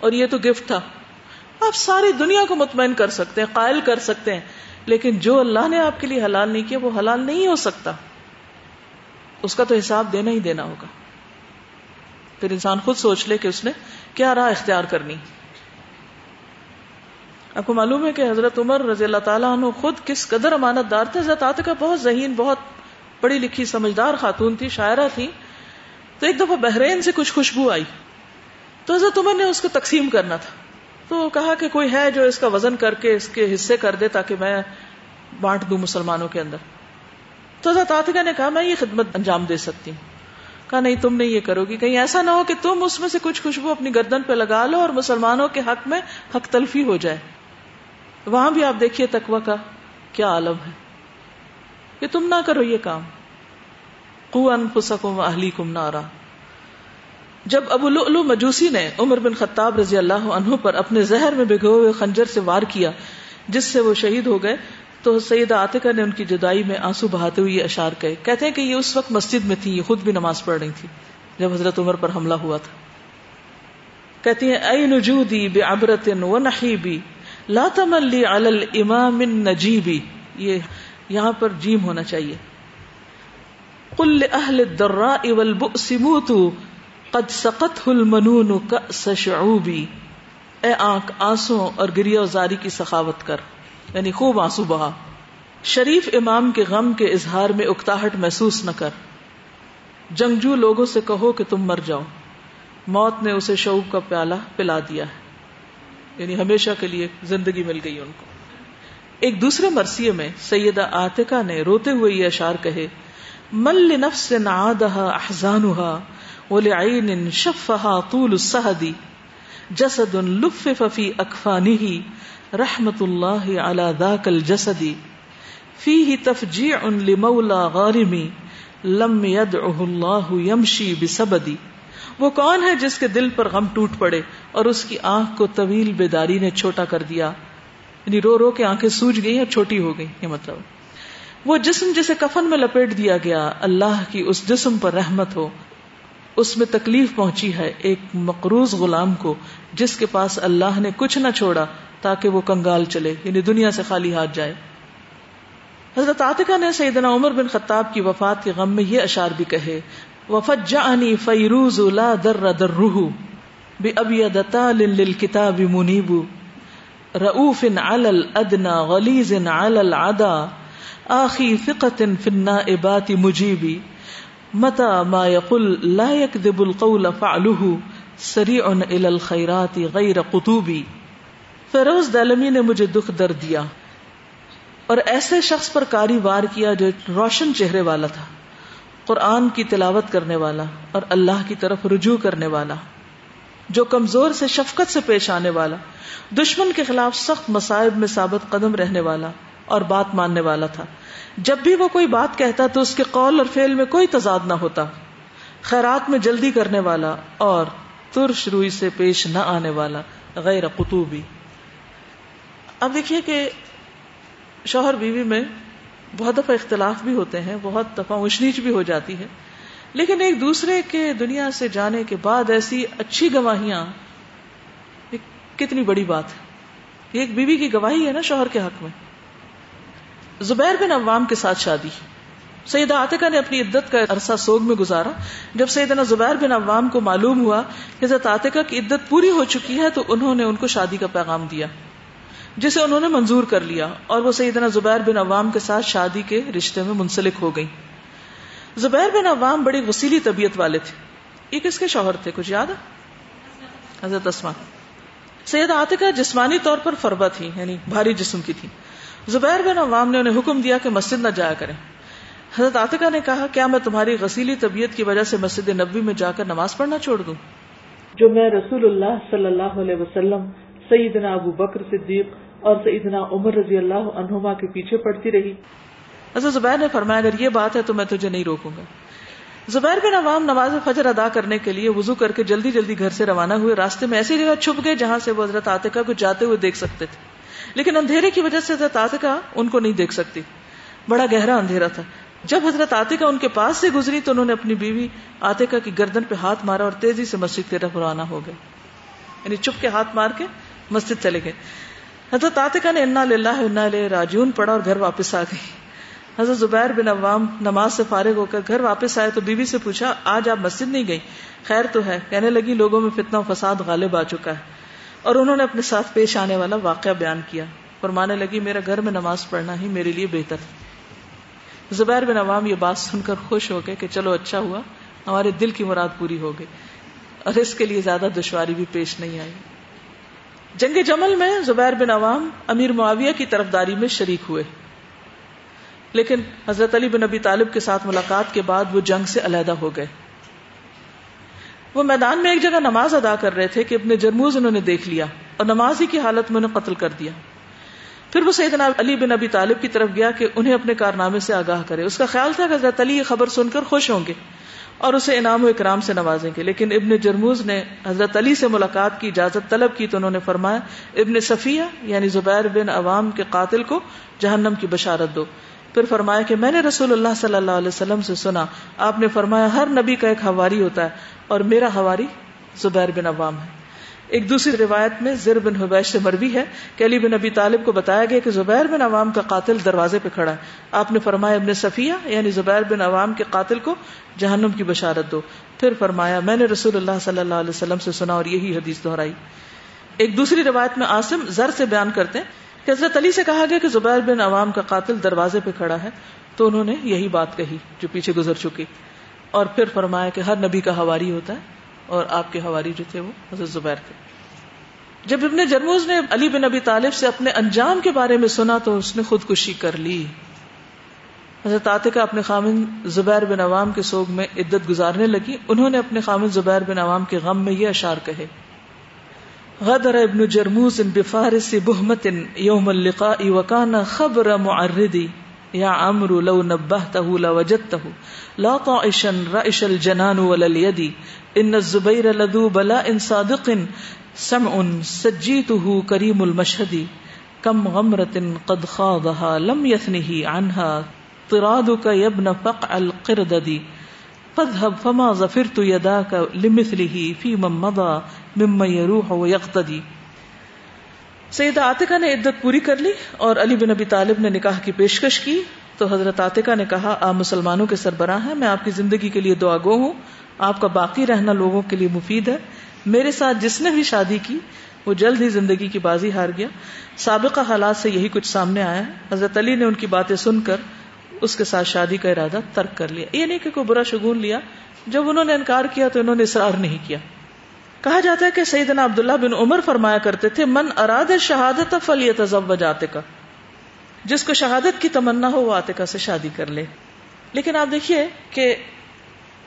اور یہ تو گفٹ تھا۔ آپ ساری دنیا کو مطمئن کر سکتے ہیں، قائل کر سکتے ہیں۔ لیکن جو اللہ نے آپ کے لیے حلال نہیں کیا، وہ حلال نہیں ہو سکتا۔ اس کا تو حساب دینا ہی دینا ہوگا۔ پھر انسان خود سوچ لے کہ اس نے کیا راہ اختیار کرنی۔ آپ کو معلوم ہے کہ حضرت عمر رضی اللہ تعالیٰ عنہ خود کس قدر امانت دار تھے۔ حضرت کا بہت ذہین، بہت پڑھی لکھی، سمجھدار خاتون تھی، شاعرہ تھی۔ تو ایک دفعہ بحرین سے کچھ خوشبو آئی۔ تو حضرت عمر نے اس کو تقسیم کرنا تھا۔ تو کہا کہ کوئی ہے جو اس کا وزن کر کے اس کے حصے کر دے تاکہ میں بانٹ دوں مسلمانوں کے اندر۔ تو حضرت نے کہا، میں یہ خدمت انجام دے سکتی ہوں۔ کہا، نہیں، تم نہیں یہ کرو گی۔ کہیں ایسا نہ ہو کہ تم اس میں سے کچھ خوشبو اپنی گردن پہ لگا لو اور مسلمانوں کے حق میں حق تلفی ہو جائے۔ وہاں بھی آپ دیکھیے تکوا کا کیا عالم ہے۔ کہ تم نہ کرو یہ کام۔ کو انفسکم اہلیکم نارا۔ جب ابو لؤلؤ مجوسی نے عمر بن خطاب رضی اللہ عنہ پر اپنے زہر میں بگھے ہوئے خنجر سے وار کیا، جس سے وہ شہید ہو گئے، تو سید عاطقہ نے ان کی جدائی میں آنسو بہاتے ہوئے اشار کہے۔ کہتے ہیں کہ یہ اس وقت مسجد میں تھی، یہ خود بھی نماز پڑھ رہی تھی، جب حضرت عمر پر حملہ ہوا تھا۔ کہتی ہیں اے نجودی بے عبرت و نحیبی لا تملی علی الامام النجیبی یہ یہاں پر جیم ہونا چاہیے۔ قل اہل الدراء والبؤس موتوا قد سقط المنون کأس شعوبی اے آنکھ آنسو اور گریا زاری کی سخاوت کر یعنی خوب آنسو بہا۔ شریف امام کے غم کے اظہار میں اکتاہٹ محسوس نہ کر۔ جنگجو لوگوں سے کہو کہ تم مر جاؤ۔ موت نے اسے شعوب کا پیالہ پلا دیا ہے۔ یعنی ہمیشہ کے لیے زندگی مل گئی ان کو۔ ایک دوسرے مرثیے میں سیدہ آتکا نے روتے ہوئے یہ اشار کہے مل لنفس نعادها احزانها ولعين شفها طول السهد. جسد لفف في اكفانه رحمت الله على ذاك الجسد. فيه تفجيع لمولى غارم. لم يدعه الله يمشي بسبد. وہ کون ہے جس کے دل پر غم ٹوٹ پڑے اور اس کی آنکھ کو طویل بیداری نے چھوٹا کر دیا؟ یعنی رو رو کے آنکھیں سوج گئی اور چھوٹی ہو گئی، یہ مطلب۔ وہ جسم جسے کفن میں لپیٹ دیا گیا، اللہ کی اس جسم پر رحمت ہو۔ اس میں تکلیف پہنچی ہے ایک مقروض غلام کو، جس کے پاس اللہ نے کچھ نہ چھوڑا تاکہ وہ کنگال چلے یعنی دنیا سے خالی ہاتھ جائے۔ حضرت عاطقہ نے سیدنا عمر بن خطاب کی وفات کے غم میں یہ اشار بھی کہے وفت جانی فیروز لا در در روح بے ابیتا للکتاب منیب رؤوف علی الادنا غلیظ علی العدا آخی فقت فی النائبات مجیبی متا ما يقول لا يكذب القول فعله سريع الى الخيرات غير قطوبی فیروز دلمی نے مجھے دکھ در دیا اور ایسے شخص پر کاری وار کیا جو روشن چہرے والا تھا، قرآن کی تلاوت کرنے والا اور اللہ کی طرف رجوع کرنے والا، جو کمزور سے شفقت سے پیش آنے والا، دشمن کے خلاف سخت مصائب میں ثابت قدم رہنے والا اور بات ماننے والا تھا۔ جب بھی وہ کوئی بات کہتا تو اس کے قول اور فیل میں کوئی تضاد نہ ہوتا۔ خیرات میں جلدی کرنے والا اور ترش روئی سے پیش نہ آنے والا غیر قطوبی۔ اب دیکھیے کہ شوہر بیوی میں بہت دفعہ اختلاف بھی ہوتے ہیں، بہت دفعہ اچنیچ بھی ہو جاتی ہے۔ لیکن ایک دوسرے کے دنیا سے جانے کے بعد ایسی اچھی گواہیاں کتنی بڑی بات ہے۔ یہ ایک بیوی کی گواہی ہے نا شوہر کے حق میں۔ زبیر بن عوام کے ساتھ شادی سیدہ عاطقہ نے اپنی عدت کا عرصہ سوگ میں گزارا۔ جب سیدنا زبیر بن عوام کو معلوم ہوا کہ حضرت کی عدت پوری ہو چکی ہے، تو انہوں نے ان کو شادی کا پیغام دیا، جسے انہوں نے منظور کر لیا۔ اور وہ سیدنا زبیر بن عوام کے ساتھ شادی کے رشتے میں منسلک ہو گئی زبیر بن عوام بڑی وسیلی طبیعت والے تھے۔ یہ کس کے شوہر تھے، کچھ یاد ہے؟ حضرت اسما سید عاطقہ جسمانی طور پر فربا تھی یعنی بھاری جسم کی تھی زبیر بن عوام نے انہیں حکم دیا کہ مسجد نہ جایا کریں۔ حضرت عاطقہ نے کہا کیا میں تمہاری غسیلی طبیعت کی وجہ سے مسجد نبی میں جا کر نماز پڑھنا چھوڑ دوں؟ جو میں رسول اللہ صلی اللہ علیہ وسلم سیدنا ابو بکر صدیق اور سیدنا عمر رضی اللہ عنہما کے پیچھے پڑتی رہی۔ حضرت زبیر نے فرمایا اگر یہ بات ہے تو میں تجھے نہیں روکوں گا۔ زبیر بن عوام نماز فجر ادا کرنے کے لیے وضو کر کے جلدی جلدی گھر سے روانہ ہوئے۔ راستے میں ایسی جگہ چھپ گئے جہاں سے وہ حضرت عاطقہ کو جاتے ہوئے دیکھ سکتے تھے۔ لیکن اندھیرے کی وجہ سے حضرت عاطقہ ان کو نہیں دیکھ سکتی۔ بڑا گہرا اندھیرا تھا۔ جب حضرت عاطقہ ان کے پاس سے گزری تو انہوں نے اپنی بیوی عاطقہ کی گردن پہ ہاتھ مارا اور تیزی سے مسجد کی طرف روانہ ہو گئے۔ یعنی چپ کے ہاتھ مار کے مسجد چلے گئے۔ حضرت عاطقہ نے انا للہ انا لے راجون پڑا اور گھر واپس آ گئی۔ حضرت زبیر بن عوام نماز سے فارغ ہو کر گھر واپس آئے تو بیوی سے پوچھا، آج آپ مسجد نہیں گئی خیر تو ہے۔ کہنے لگی، لوگوں میں فتنہ و فساد غالب آ چکا ہے۔ اور انہوں نے اپنے ساتھ پیش آنے والا واقعہ بیان کیا۔ فرمانے لگی میرا گھر میں نماز پڑھنا ہی میرے لیے بہتر ہے۔ زبیر بن عوام یہ بات سن کر خوش ہو گئے کہ چلو اچھا ہوا، ہمارے دل کی مراد پوری ہو گئی۔ اور اس کے لیے زیادہ دشواری بھی پیش نہیں آئی۔ جنگ جمل میں زبیر بن عوام امیر معاویہ کی طرفداری میں شریک ہوئے۔ لیکن حضرت علی بن نبی طالب کے ساتھ ملاقات کے بعد وہ جنگ سے علیحدہ ہو گئے۔ وہ میدان میں ایک جگہ نماز ادا کر رہے تھے کہ اپنے جرموز انہوں نے دیکھ لیا اور نماز ہی کی حالت میں انہیں قتل کر دیا۔ پھر وہ سیدنا علی بن ابی طالب کی طرف گیا کہ انہیں اپنے کارنامے سے آگاہ کرے۔ اس کا خیال تھا کہ حضرت علی یہ خبر سن کر خوش ہوں گے اور اسے انعام و اکرام سے نوازیں گے۔ لیکن ابن جرموز نے حضرت علی سے ملاقات کی، اجازت طلب کی تو انہوں نے فرمایا، ابن صفیہ یعنی زبیر بن عوام کے قاتل کو جہنم کی بشارت دو۔ پھر فرمایا کہ میں نے رسول اللہ صلی اللہ علیہ وسلم سے سنا، آپ نے فرمایا ہر نبی کا ایک ہواری ہوتا ہے اور میرا ہواری زبیر بن عوام ہے۔ ایک دوسری روایت میں زر بن حبیش سے مروی ہے کہ علی بن ابی طالب کو بتایا گیا کہ زبیر بن عوام کا قاتل دروازے پہ کھڑا ہے۔ آپ نے فرمایا ابن صفیہ یعنی زبیر بن عوام کے قاتل کو جہنم کی بشارت دو۔ پھر فرمایا میں نے رسول اللہ صلی اللہ علیہ وسلم سے سنا اور یہی حدیث دہرائی۔ ایک دوسری روایت میں آسم زر سے بیان کرتے ہیں حضرت علی سے کہا گیا کہ زبیر بن عوام کا قاتل دروازے پہ کھڑا ہے، تو انہوں نے یہی بات کہی جو پیچھے گزر چکی۔ اور پھر فرمایا کہ ہر نبی کا ہواری ہوتا ہے اور آپ کے ہواری جو تھے وہ حضرت زبیر تھے جب ابن جرموز نے علی بن ابی طالب سے اپنے انجام کے بارے میں سنا تو اس نے خودکشی کر لی۔ حضرت عاطقہ اپنے خامن زبیر بن عوام کے سوگ میں عدت گزارنے لگی۔ انہوں نے اپنے خامن زبیر بن عوام کے غم میں یہ اشار کہے۔ غدر ابن جرموز بفارس بہمت یوم اللقاء وکان خبر معردی یا عمرو لو نبہته لوجدته لا طائشا رائش الجنان ولليدي ان الزبير لذو بلاء صادق سمع سجيته كريم المشهد كم غمرة قد خاضها لم يثنه عنها طرادك يا ابن فقع القردد فاذهب فما ظفرت يداك لمثله في من مضى ممن يروح ويقتدي۔ سیدہ عاطقہ نے عدت پوری کر لی اور علی بن ابی طالب نے نکاح کی پیشکش کی۔ تو حضرت عاطقہ نے کہا، آپ مسلمانوں کے سربراہ ہیں، میں آپ کی زندگی کے لیے دعا گو ہوں۔ آپ کا باقی رہنا لوگوں کے لیے مفید ہے۔ میرے ساتھ جس نے بھی شادی کی، وہ جلد ہی زندگی کی بازی ہار گیا۔ سابقہ حالات سے یہی کچھ سامنے آیا۔ حضرت علی نے ان کی باتیں سن کر اس کے ساتھ شادی کا ارادہ ترک کر لیا۔ یہ نہیں کہ کوئی برا شگون لیا۔ جب انہوں نے انکار کیا تو انہوں نے اصرار نہیں کیا۔ کہا جاتا ہے کہ سیدنا عبداللہ بن عمر فرمایا کرتے تھے، من اراد شہادت فلی تضب کا جس کو شہادت کی تمنا ہو وہ آتکا سے شادی کر لے۔ لیکن آپ دیکھیے کہ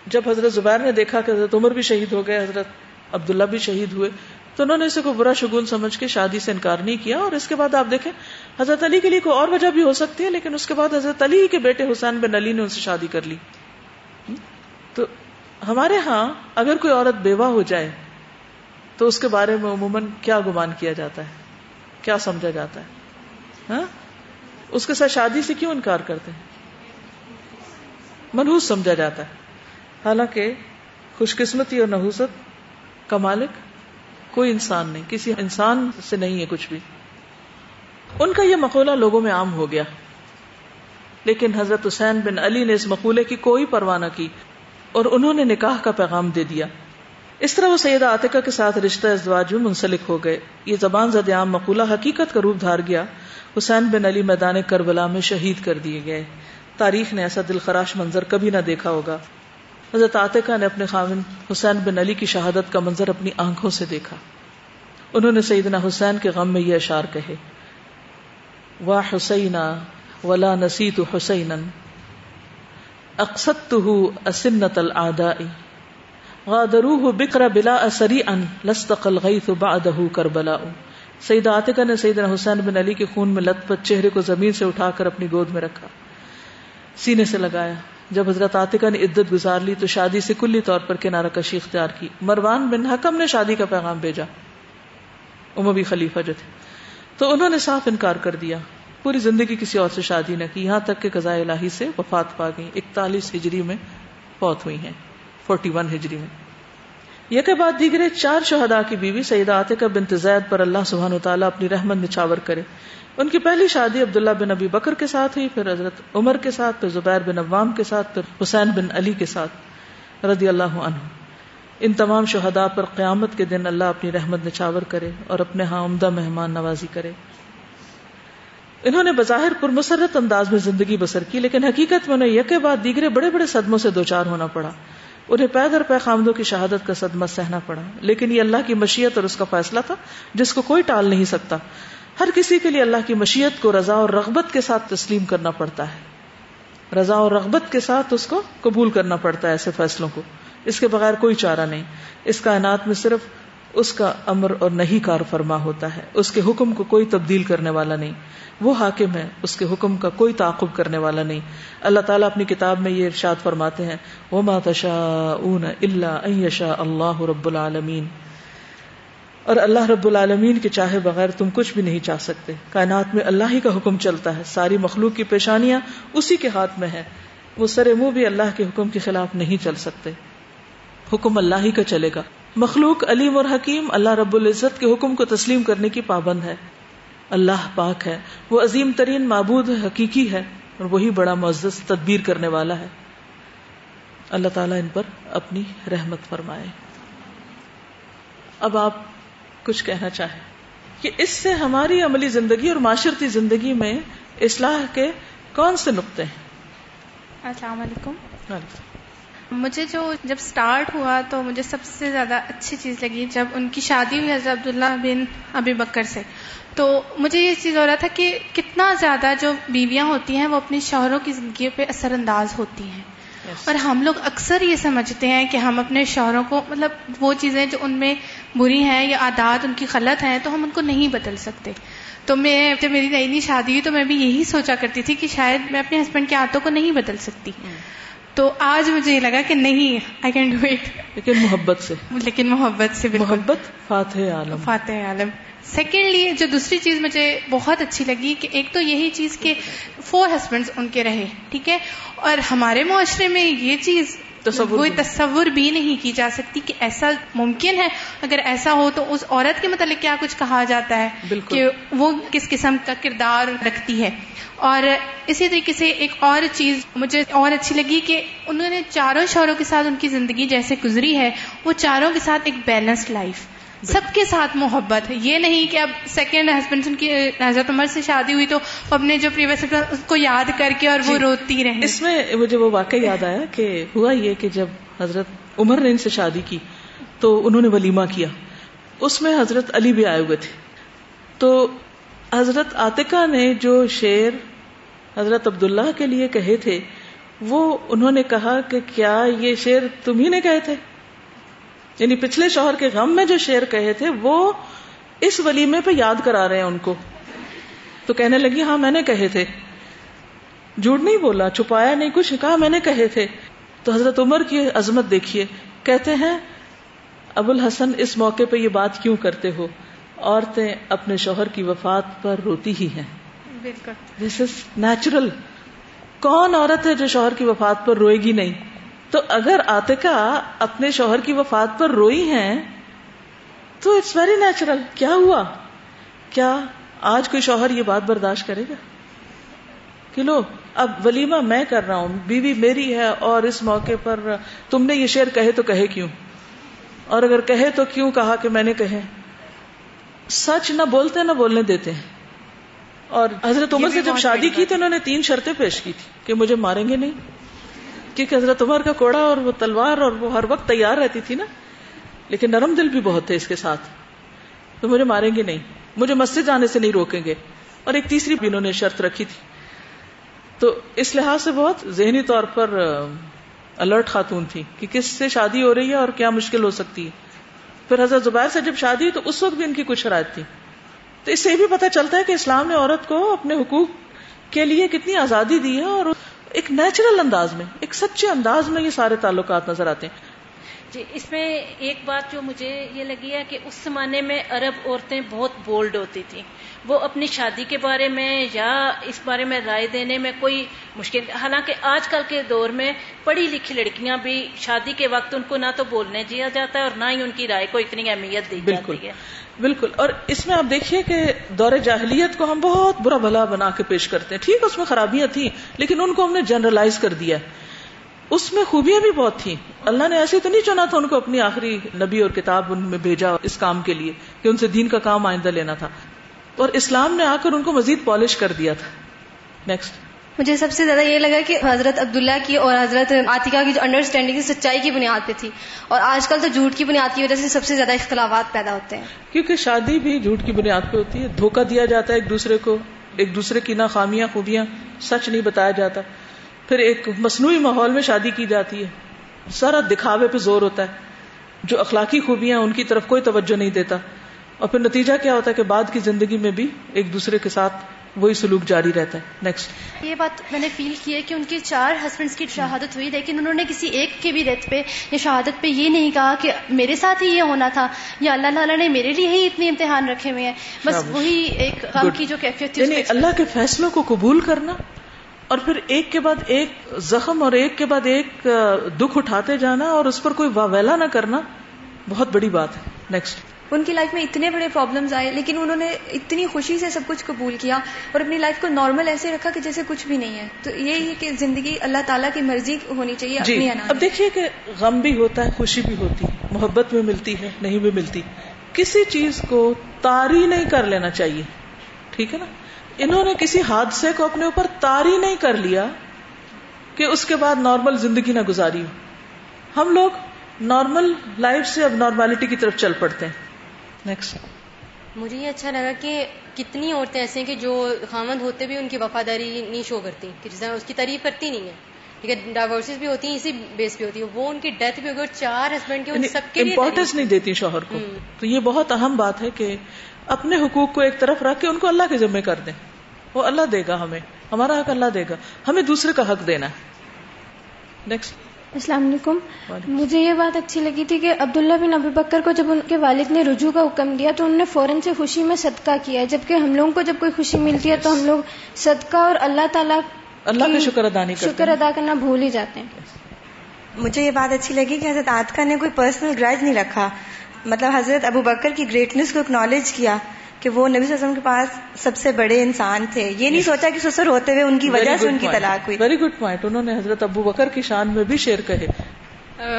جب حضرت زبیر نے دیکھا کہ حضرت عمر بھی شہید ہو گئے، حضرت عبداللہ بھی شہید ہوئے تو انہوں نے اسے کو برا شگون سمجھ کے شادی سے انکار نہیں کیا اور اس کے بعد آپ دیکھیں، حضرت علی کے لیے کوئی اور وجہ بھی ہو سکتی ہے، لیکن اس کے بعد حضرت علی کے بیٹے حسین بن علی نے ان سے شادی کر لی۔ تو ہمارے ہاں اگر کوئی عورت بیوہ ہو جائے، تو اس کے بارے میں عموماً کیا گمان کیا جاتا ہے؟ کیا سمجھا جاتا ہے؟ ہاں؟ اس کے ساتھ شادی سے کیوں انکار کرتے ہیں؟ منحوس سمجھا جاتا ہے۔ حالانکہ خوش قسمتی اور نحوست کا مالک کوئی انسان نہیں، کسی انسان سے نہیں ہے کچھ بھی۔ ان کا یہ مقولہ لوگوں میں عام ہو گیا۔ لیکن حضرت حسین بن علی نے اس مقولے کی کوئی پرواہ نہ کی اور انہوں نے نکاح کا پیغام دے دیا۔ اس طرح وہ سیدہ عاطقہ کے ساتھ رشتہ ازدواج میں منسلک ہو گئے۔ یہ زبان زد عام مقولہ حقیقت کا روپ دھار گیا۔ حسین بن علی میدان کربلا میں شہید کر دیے گئے۔ تاریخ نے ایسا دل خراش منظر کبھی نہ دیکھا ہوگا۔ حضرت عاطقہ نے اپنے خامن حسین بن علی کی شہادت کا منظر اپنی آنکھوں سے دیکھا۔ انہوں نے سیدنا حسین کے غم میں یہ اشار کہے، وا حسینا ولا نسیت حسین اقسط اسنت العداء غادروه بکر بلا اثری ان لستق الغیث بعدہ کربلا سید عاتقہ نے سیدنا حسین بن علی کے خون میں لت پت چہرے کو زمین سے اٹھا کر اپنی گود میں رکھا، سینے سے لگایا۔ جب حضرت عاطقہ نے عدت گزار لی تو شادی سے کلی طور پر کنارہ کشی اختیار کی۔ مروان بن حکم نے شادی کا پیغام بھیجا۔ عموی خلیفہ جو تھے۔ تو انہوں نے صاف انکار کر دیا۔ پوری زندگی کسی اور سے شادی نہ کی۔ یہاں تک کہ قضاء الہی سے وفات پا گئی اکتالیس ہجری میں فوت ہوئی ہیں۔ فورٹی ون ہجری میں۔ یہ کے بعد دیگرے چار شہدا کی بیوی سعید عاتقہ بنت زید پر اللہ سبحانہ تعالیٰ اپنی رحمت نچاور کرے۔ ان کی پہلی شادی عبداللہ بن ابی بکر کے ساتھ ہوئی، پھر حضرت عمر کے ساتھ، پھر زبیر بن عوام کے ساتھ، پھر حسین بن علی کے ساتھ، رضی اللہ عنہ۔ ان تمام شہداء پر قیامت کے دن اللہ اپنی رحمت نچاور کرے اور اپنے ہاں عمدہ مہمان نوازی کرے۔ انہوں نے بظاہر پر مسرت انداز میں زندگی بسر کی، لیکن حقیقت میں انہیں یکے بعد دیگرے بڑے بڑے صدموں سے دوچار ہونا پڑا۔ انہیں پے در پے خامدوں کی شہادت کا صدمہ سہنا پڑا۔ لیکن یہ اللہ کی مشیت اور اس کا فیصلہ تھا، جس کو کوئی ٹال نہیں سکتا۔ ہر کسی کے لیے اللہ کی مشیت کو رضا اور رغبت کے ساتھ تسلیم کرنا پڑتا ہے۔ رضا اور رغبت کے ساتھ اس کو قبول کرنا پڑتا ہے ایسے فیصلوں کو۔ اس کے بغیر کوئی چارہ نہیں۔ اس کائنات میں صرف اس کا امر اور نہیں کار فرما ہوتا ہے۔ اس کے حکم کو کوئی تبدیل کرنے والا نہیں۔ وہ حاکم ہے اس کے حکم کا کوئی تعاقب کرنے والا نہیں۔ اللہ تعالیٰ اپنی کتاب میں یہ ارشاد فرماتے ہیں وہ ماتشا اون اللہ اللہ رب العالمین اور اللہ رب العالمین کے چاہے بغیر تم کچھ بھی نہیں چاہ سکتے۔ کائنات میں اللہ ہی کا حکم چلتا ہے۔ ساری مخلوق کی پیشانیاں اسی کے ہاتھ میں ہے وہ سر منہ بھی اللہ کے حکم کے خلاف نہیں چل سکتے۔ حکم اللہ ہی کا چلے گا۔ مخلوق علیم اور حکیم اللہ رب العزت کے حکم کو تسلیم کرنے کی پابند ہے۔ اللہ پاک ہے۔ وہ عظیم ترین معبود حقیقی ہے اور وہی بڑا معزز تدبیر کرنے والا ہے۔ اللہ تعالیٰ ان پر اپنی رحمت فرمائے۔ اب آپ کچھ کہنا چاہیں کہ اس سے ہماری عملی زندگی اور معاشرتی زندگی میں اصلاح کے کون سے نقطے ہیں؟ السلام علیکم۔ مجھے جو جب سٹارٹ ہوا تو مجھے سب سے زیادہ اچھی چیز لگی جب ان کی شادی ہوئی حضرت عبداللہ بن ابی بکر سے۔ تو مجھے یہ چیز ہو رہا تھا کہ کتنا زیادہ جو بیویاں ہوتی ہیں وہ اپنی شوہروں کی زندگی پہ اثر انداز ہوتی ہیں۔ اور ہم لوگ اکثر یہ سمجھتے ہیں کہ ہم اپنے شوہروں کو مطلب وہ چیزیں جو ان میں بری ہیں یا عادات ان کی غلط ہیں تو ہم ان کو نہیں بدل سکتے۔ تو میں جب میری نئی نئی شادی ہوئی تو میں بھی یہی سوچا کرتی تھی کہ شاید میں اپنے ہسبینڈ کے عادتوں کو نہیں بدل سکتی۔ تو آج مجھے یہ لگا کہ نہیں آئی کین ڈو اٹ لیکن محبت سے۔ لیکن محبت سے محبت فاتح عالم۔ فاتح عالم۔ سیکنڈلی جو دوسری چیز مجھے بہت اچھی لگی کہ ایک تو یہی چیز کہ فور ہسبینڈ ان کے رہے ٹھیک ہے؟ اور ہمارے معاشرے میں یہ چیز کوئی تصور بھی نہیں کی جا سکتی کہ ایسا ممکن ہے۔ اگر ایسا ہو تو اس عورت کے متعلق کیا کچھ کہا جاتا ہے کہ وہ کس قسم کا کردار رکھتی ہے۔ اور اسی طریقے سے ایک اور چیز مجھے اور اچھی لگی کہ انہوں نے چاروں شوہروں کے ساتھ ان کی زندگی جیسے گزری ہے۔ وہ چاروں کے ساتھ ایک بیلنسڈ لائف۔ سب کے ساتھ محبت ہے۔ یہ نہیں کہ اب سیکنڈ ہسبینڈ کی حضرت عمر سے شادی ہوئی تو اپنے جو پریویس اس کو یاد کر کے اور وہ جی۔ روتی رہے۔ اس میں مجھے وہ واقعہ یاد آیا کہ ہوا یہ کہ جب حضرت عمر نے ان سے شادی کی تو انہوں نے ولیمہ کیا۔ اس میں حضرت علی بھی آئے ہوئے تھے۔ تو حضرت عاطقہ نے جو شیر حضرت عبداللہ کے لیے کہے تھے وہ انہوں نے کہا کہ کیا یہ شیر تم ہی نے کہے تھے؟ یعنی پچھلے شوہر کے غم میں جو شیر کہے تھے وہ اس ولیمے پہ یاد کرا رہے ہیں ان کو۔ تو کہنے لگی ہاں میں نے کہے تھے۔ جھوٹ نہیں بولا چھپایا نہیں کچھ کہا میں نے کہے تھے۔ تو حضرت عمر کی عظمت دیکھیے کہتے ہیں ابو الحسن اس موقع پہ یہ بات کیوں کرتے ہو؟ عورتیں اپنے شوہر کی وفات پر روتی ہی ہیں۔ دس از نیچرل کون عورت ہے جو شوہر کی وفات پر روئے گی نہیں؟ تو اگر آتکا اپنے شوہر کی وفات پر روئی ہیں تو اٹس ویری نیچرل کیا ہوا؟ کیا آج کوئی شوہر یہ بات برداشت کرے گا؟ کہ لو اب ولیمہ میں کر رہا ہوں بیوی میری ہے اور اس موقع پر تم نے یہ شعر کہے تو کہے کیوں؟ اور اگر کہے تو کیوں کہا کہ میں نے کہے؟ سچ نہ بولتے نہ بولنے دیتے ہیں۔ اور حضرت عمر سے جب شادی کی تو انہوں نے تین شرطیں پیش کی تھی کہ مجھے ماریں گے نہیں۔ کیونکہ حضرت عمر کا کوڑا اور وہ تلوار اور وہ ہر وقت تیار رہتی تھی نا، لیکن نرم دل بھی بہت تھے اس کے ساتھ۔ تو مجھے ماریں گے نہیں، مجھے مسجد جانے سے نہیں روکیں گے۔ اور ایک تیسری بھی انہوں نے شرط رکھی تھی۔ تو اس لحاظ سے بہت ذہنی طور پر الرٹ خاتون تھی کہ کس سے شادی ہو رہی ہے اور کیا مشکل ہو سکتی ہے۔ پھر حضرت زبیر سے جب شادی تو اس وقت بھی ان کی کچھ شرائط تھی۔ تو اس سے یہ بھی پتا چلتا ہے کہ اسلام نے عورت کو اپنے حقوق کے لیے کتنی آزادی دی ہے اور ایک نیچرل انداز میں ایک سچے انداز میں یہ سارے تعلقات نظر آتے ہیں۔ جی اس میں ایک بات جو مجھے یہ لگی ہے کہ اس زمانے میں عرب عورتیں بہت بولڈ ہوتی تھیں۔ وہ اپنی شادی کے بارے میں یا اس بارے میں رائے دینے میں کوئی مشکل حالانکہ آج کل کے دور میں پڑھی لکھی لڑکیاں بھی شادی کے وقت ان کو نہ تو بولنے دیا جاتا ہے اور نہ ہی ان کی رائے کو اتنی اہمیت دی بالکل جاتی ہے۔ بالکل۔ اور اس میں آپ دیکھیے کہ دور جاہلیت کو ہم بہت برا بھلا بنا کے پیش کرتے ہیں۔ ٹھیک اس میں خرابیاں تھیں، لیکن ان کو ہم نے جنرلائز کر دیا اس میں خوبیاں بھی بہت تھیں۔ اللہ نے ایسے تو نہیں چنا تھا ان کو اپنی آخری نبی اور کتاب ان میں بھیجا اس کام کے لیے کہ ان سے دین کا کام آئندہ لینا تھا۔ اور اسلام نے آ کر ان کو مزید پالش کر دیا تھا۔ نیکسٹ مجھے سب سے زیادہ یہ لگا کہ حضرت عبداللہ کی اور حضرت عاطقہ کی جو انڈرسٹینڈنگ سچائی کی بنیاد پہ تھی۔ اور آج کل تو جھوٹ کی بنیاد کی وجہ سے سب سے زیادہ اختلافات پیدا ہوتے ہیں۔ کیونکہ شادی بھی جھوٹ کی بنیاد پہ ہوتی ہے۔ دھوکہ دیا جاتا ہے ایک دوسرے کو، ایک دوسرے کی ناخامیاں خوبیاں، سچ نہیں بتایا جاتا۔ پھر ایک مصنوعی ماحول میں شادی کی جاتی ہے۔ سارا دکھاوے پہ زور ہوتا ہے۔ جو اخلاقی خوبیاں ان کی طرف کوئی توجہ نہیں دیتا۔ اور پھر نتیجہ کیا ہوتا ہے کہ بعد کی زندگی میں بھی ایک دوسرے کے ساتھ وہی سلوک جاری رہتا ہے۔ نیکسٹ یہ بات میں نے فیل کی ہے کہ ان کے چار ہسبینڈس کی شہادت ہوئی لیکن انہوں نے کسی ایک کے بھی ڈیتھ پہ یا شہادت پہ یہ نہیں کہا کہ میرے ساتھ ہی یہ ہونا تھا یا اللہ تعالیٰ نے میرے لیے ہی اتنے امتحان رکھے ہوئے ہیں۔ بس وہی ایک غم کی جو کیفیت تھی یعنی اللہ کے فیصلوں کو قبول کرنا اور پھر ایک کے بعد ایک زخم اور ایک کے بعد ایک دکھ اٹھاتے جانا اور اس پر کوئی واویلا نہ کرنا بہت بڑی بات ہے۔ نیکسٹ ان کی لائف میں اتنے بڑے پرابلمز آئے لیکن انہوں نے اتنی خوشی سے سب کچھ قبول کیا اور اپنی لائف کو نارمل ایسے رکھا کہ جیسے کچھ بھی نہیں ہے۔ تو یہی ہے کہ زندگی اللہ تعالیٰ کی مرضی ہونی چاہیے جی اپنی اب دیکھیے کہ غم بھی ہوتا ہے خوشی بھی ہوتی ہے محبت میں ملتی ہے نہیں بھی ملتی۔ کسی چیز کو تاری نہیں کر لینا چاہیے ٹھیک ہے نا؟ انہوں نے کسی حادثے کو اپنے اوپر تاری نہیں کر لیا کہ اس کے بعد نارمل زندگی نہ گزاری ہو۔ ہم لوگ نارمل لائف سے اب نارملٹی کی طرف چل پڑتے ہیں۔ نیکسٹ مجھے یہ اچھا لگا کہ کتنی عورتیں ایسے ہیں کہ جو خامند ہوتے بھی ان کی وفاداری نہیں شو کرتی کہ اس کی تعریف کرتی نہیں ہے ٹھیک ہے ڈائیورسز بھی ہوتی ہیں اسی بیس پہ ہوتی ہے وہ ان کی ڈیتھ بھی ہوگی چار ہسبینڈ کے یعنی سب کے امپورٹینس نہیں دیتی شوہر کو۔ تو یہ بہت اہم بات ہے کہ اپنے حقوق کو ایک طرف رکھ کے ان کو اللہ کے ذمہ کر دیں۔ وہ اللہ دے گا ہمیں۔ ہمارا حق اللہ دے گا۔ ہمیں دوسرے کا حق دینا ہے۔ نیکسٹ السلام علیکم۔ مجھے یہ بات اچھی لگی تھی کہ عبداللہ بن ابی بکر کو جب ان کے والد نے رجوع کا حکم دیا تو انہوں نے فوراً سے خوشی میں صدقہ کیا جبکہ ہم لوگوں کو جب کوئی خوشی ملتی ہے تو ہم لوگ صدقہ اور اللہ تعالیٰ اللہ کا شکر ادا نہیں شکر ادا کرنا بھول ہی جاتے ہیں۔ مجھے یہ بات اچھی لگی کہ حضرت آتکا نے کوئی پرسنل گرج نہیں رکھا۔ مطلب حضرت ابو بکر کی گریٹنس کو اکنالج کیا۔ کہ وہ نبی صلی اللہ علیہ وسلم کے پاس سب سے بڑے انسان تھے۔ یہ نہیں سوچا کہ سسر ہوتے ہوئے ان کی وجہ سے ان کی طلاق ہوئی۔ ویری گڈ پوائنٹ انہوں نے حضرت ابو بکر کی شان میں بھی شیر کہے۔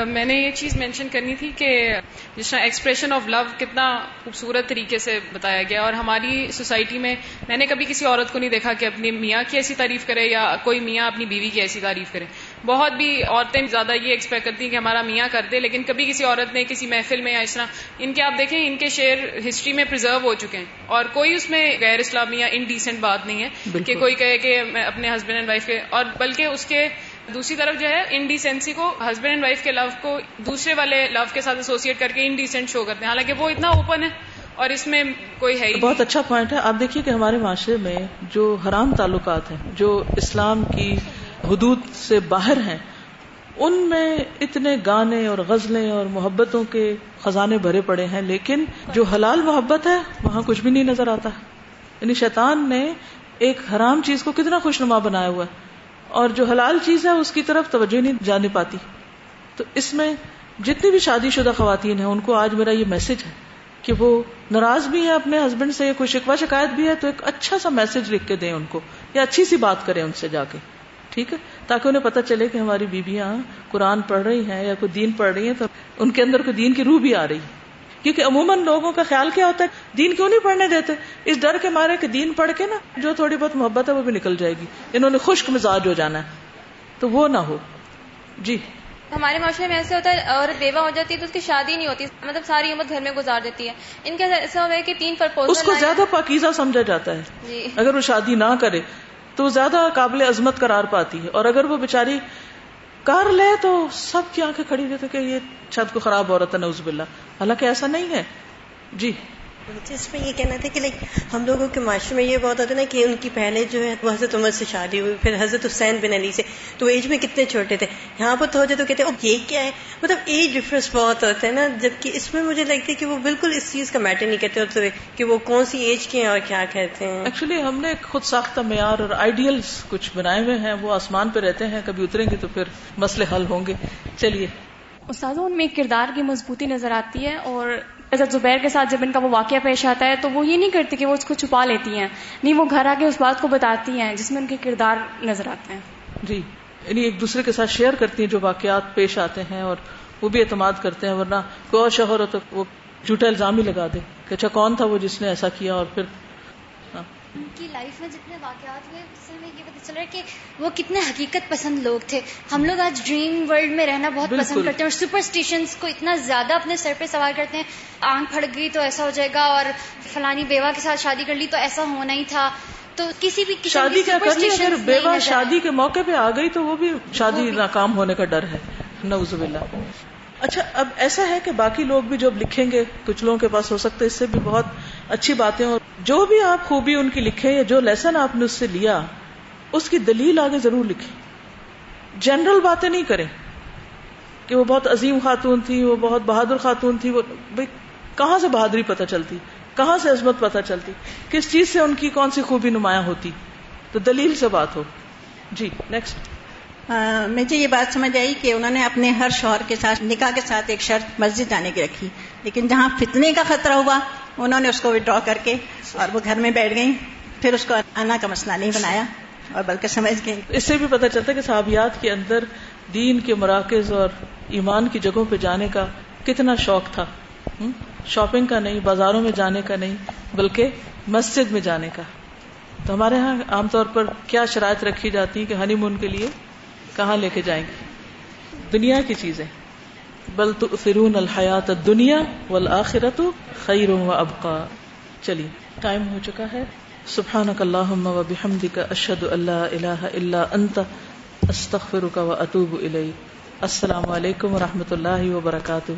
میں نے یہ چیز مینشن کرنی تھی کہ جس طرح ایکسپریشن آف لو کتنا خوبصورت طریقے سے بتایا گیا اور ہماری سوسائٹی میں میں نے کبھی کسی عورت کو نہیں دیکھا کہ اپنی میاں کی ایسی تعریف کرے یا کوئی میاں اپنی بیوی کی ایسی تعریف کرے۔ بہت بھی عورتیں زیادہ یہ ایکسپیکٹ کرتی ہیں کہ ہمارا میاں کر دے لیکن کبھی کسی عورت نے کسی محفل میں یا اس طرح ان کے آپ دیکھیں ان کے شعر ہسٹری میں پرزرو ہو چکے ہیں۔ اور کوئی اس میں غیر اسلامی یا ان ڈیسنٹ بات نہیں ہے کہ کوئی کہے کہ میں اپنے ہسبینڈ اینڈ وائف کے اور بلکہ اس کے دوسری طرف جو ہے انڈیسینسی کو ہسبینڈ اینڈ وائف کے لو کو دوسرے والے لو کے ساتھ ایسوسیٹ کر کے انڈیسینٹ شو کرتے ہیں۔ حالانکہ وہ اتنا اوپن ہے اور اس میں کوئی ہے بہت اچھا پوائنٹ ہے۔ آپ دیکھیے کہ ہمارے معاشرے میں جو حرام تعلقات ہیں جو اسلام کی حدود سے باہر ہیں، ان میں اتنے گانے اور غزلیں اور محبتوں کے خزانے بھرے پڑے ہیں، لیکن جو حلال محبت ہے، وہاں کچھ بھی نہیں نظر آتا۔ یعنی شیطان نے ایک حرام چیز کو کتنا خوشنما بنایا ہوا ہے، اور جو حلال چیز ہے، اس کی طرف توجہ نہیں جانے پاتی۔ تو اس میں جتنی بھی شادی شدہ خواتین ہیں، ان کو آج میرا یہ میسج ہے کہ وہ ناراض بھی ہیں اپنے ہسبینڈ سے کوئی شکوا شکایت بھی ہے، تو ایک اچھا سا میسج لکھ کے دیں ان کو، یا اچھی سی بات کریں ان سے جا کے۔ ٹھیک ہے؟ تاکہ انہیں پتہ چلے کہ ہماری بیویاں قرآن پڑھ رہی ہیں یا کوئی دین پڑھ رہی ہیں تو ان کے اندر کوئی دین کی روح بھی آ رہی ہے۔ کیونکہ عموماً لوگوں کا خیال کیا ہوتا ہے؟ دین کیوں نہیں پڑھنے دیتے؟ اس ڈر کے مارے کہ دین پڑھ کے نا جو تھوڑی بہت محبت ہے وہ بھی نکل جائے گی۔ انہوں نے خشک مزاج ہو جانا ہے۔ تو وہ نہ ہو۔ جی۔ ہمارے معاشرے میں ایسے ہوتا ہے اور بیوہ ہو جاتی ہے تو اس کی شادی نہیں ہوتی مطلب ساری عمر گھر میں گزار دیتی ہے۔ ان کا ایسا ہوا ہے کہ تین پرپوزل اس کو زیادہ پاکیزہ سمجھا جاتا ہے۔ جی۔ اگر وہ شادی نہ کرے تو وہ زیادہ قابل عظمت قرار پاتی ہے۔ اور اگر وہ بیچاری کر لے تو سب کی آنکھیں کھڑی رہتے کہ یہ چھت کو خراب عورت ہے نوز باللہ۔ حالانکہ ایسا نہیں ہے۔ جی۔ مجھے اس میں یہ کہنا تھا کہ لائک ہم لوگوں کے معاشرے میں یہ بہت ہوتا ہے نا کہ ان کی پہلے جو ہے وہ حضرت عمر سے شادی ہوئی، پھر حضرت حسین بن علی سے۔ تو ایج میں کتنے چھوٹے تھے۔ یہاں پر تو ہو تو کہتے ہیں یہ کیا ہے؟ مطلب ایج ڈفرینس بہت ہوتا ہے نا، جبکہ اس میں مجھے لگتا ہے کہ وہ بالکل اس چیز کا میٹر نہیں کرتے ہوتے کہ وہ کون سی ایج کے ہیں اور کیا کہتے ہیں۔ ایکچولی ہم نے خود ساختہ معیار اور آئیڈیلس کچھ بنائے ہوئے ہیں۔ وہ آسمان پہ رہتے ہیں، کبھی اتریں گے تو پھر مسئلے حل ہوں گے۔ چلیے۔ استاذوں، ان میں کردار کی مضبوطی نظر آتی ہے اور حضرت زبیر کے ساتھ جب ان کا وہ واقعہ پیش آتا ہے تو وہ یہ نہیں کرتی کہ وہ اس کو چھپا لیتی ہیں، نہیں، وہ گھر آ کے اس بات کو بتاتی ہیں جس میں ان کے کردار نظر آتے ہیں۔ جی یعنی ایک دوسرے کے ساتھ شیئر کرتی ہیں جو واقعات پیش آتے ہیں اور وہ بھی اعتماد کرتے ہیں، ورنہ کوئی اور شوہر ہو تو وہ جھوٹا الزام ہی لگا دے کہ اچھا کون تھا وہ جس نے ایسا کیا اور پھر ان کی لائف میں جتنے واقعات ہوئے اس سے ہمیں یہ پتا چل رہا ہے کہ وہ کتنے حقیقت پسند لوگ تھے ہم لوگ آج ڈریم ورلڈ میں رہنا بہت بالکل۔ پسند کرتے ہیں اور سپرسٹیشنس کو اتنا زیادہ اپنے سر پہ سوار کرتے ہیں آنکھ پھڑ گئی تو ایسا ہو جائے گا اور فلانی بیوہ کے ساتھ شادی کر لی تو ایسا ہونا ہی تھا تو کسی بھی شادی superstitions اگر بیوہ شادی۔ کے موقع پہ آ گئی تو وہ بھی شادی۔ ناکام ہونے کا ڈر ہے نعوذ باللہ اچھا اب ایسا ہے کہ باقی لوگ بھی جب لکھیں گے کچھ لوگوں کے پاس ہو سکتا ہے اس سے بھی بہت اچھی باتیں اور جو بھی آپ خوبی ان کی لکھیں یا جو لیسن آپ نے اس سے لیا، اس کی دلیل آگے ضرور لکھیں۔ جنرل باتیں نہیں کریں کہ وہ بہت عظیم خاتون تھی، وہ بہت بہادر خاتون تھی، وہ بھائی کہاں سے بہادری پتہ چلتی؟ کہاں سے عظمت پتہ چلتی؟ کس چیز سے ان کی کون سی خوبی نمایاں ہوتی؟ تو دلیل سے بات ہو۔ جی نیکسٹ مجھے یہ بات سمجھ آئی کہ انہوں نے اپنے ہر شوہر کے ساتھ، نکاح کے ساتھ ایک شرط مسجد جانے کی رکھی۔ لیکن جہاں فتنے کا خطرہ ہوا، انہوں نے اس کو ودرا کر کے اور وہ گھر میں بیٹھ گئیں۔ پھر اس کو انا کا مسئلہ نہیں بنایا اور بلکہ سمجھ گئی اس سے بھی پتہ چلتا ہے کہ صحابیات کے اندر دین کے مراکز اور ایمان کی جگہوں پہ جانے کا کتنا شوق تھا۔ شاپنگ کا نہیں، بازاروں میں جانے کا نہیں، بلکہ مسجد میں جانے کا۔ تو ہمارے ہاں عام طور پر کیا شرائط رکھی جاتی ہیں کہ ہنی مون کے لیے کہاں لے کے جائیں گے؟ دنیا کی چیزیں۔ بل تو فرون الحیات دنیا والآخرت خیر و ابقا۔ چلیے، ٹائم ہو چکا ہے۔ سبحانک اللہم و بحمدک اشہد اللہ الہ الا انت، استغفرک و اتوب الیک۔ السلام علیکم و رحمۃ اللہ وبرکاتہ۔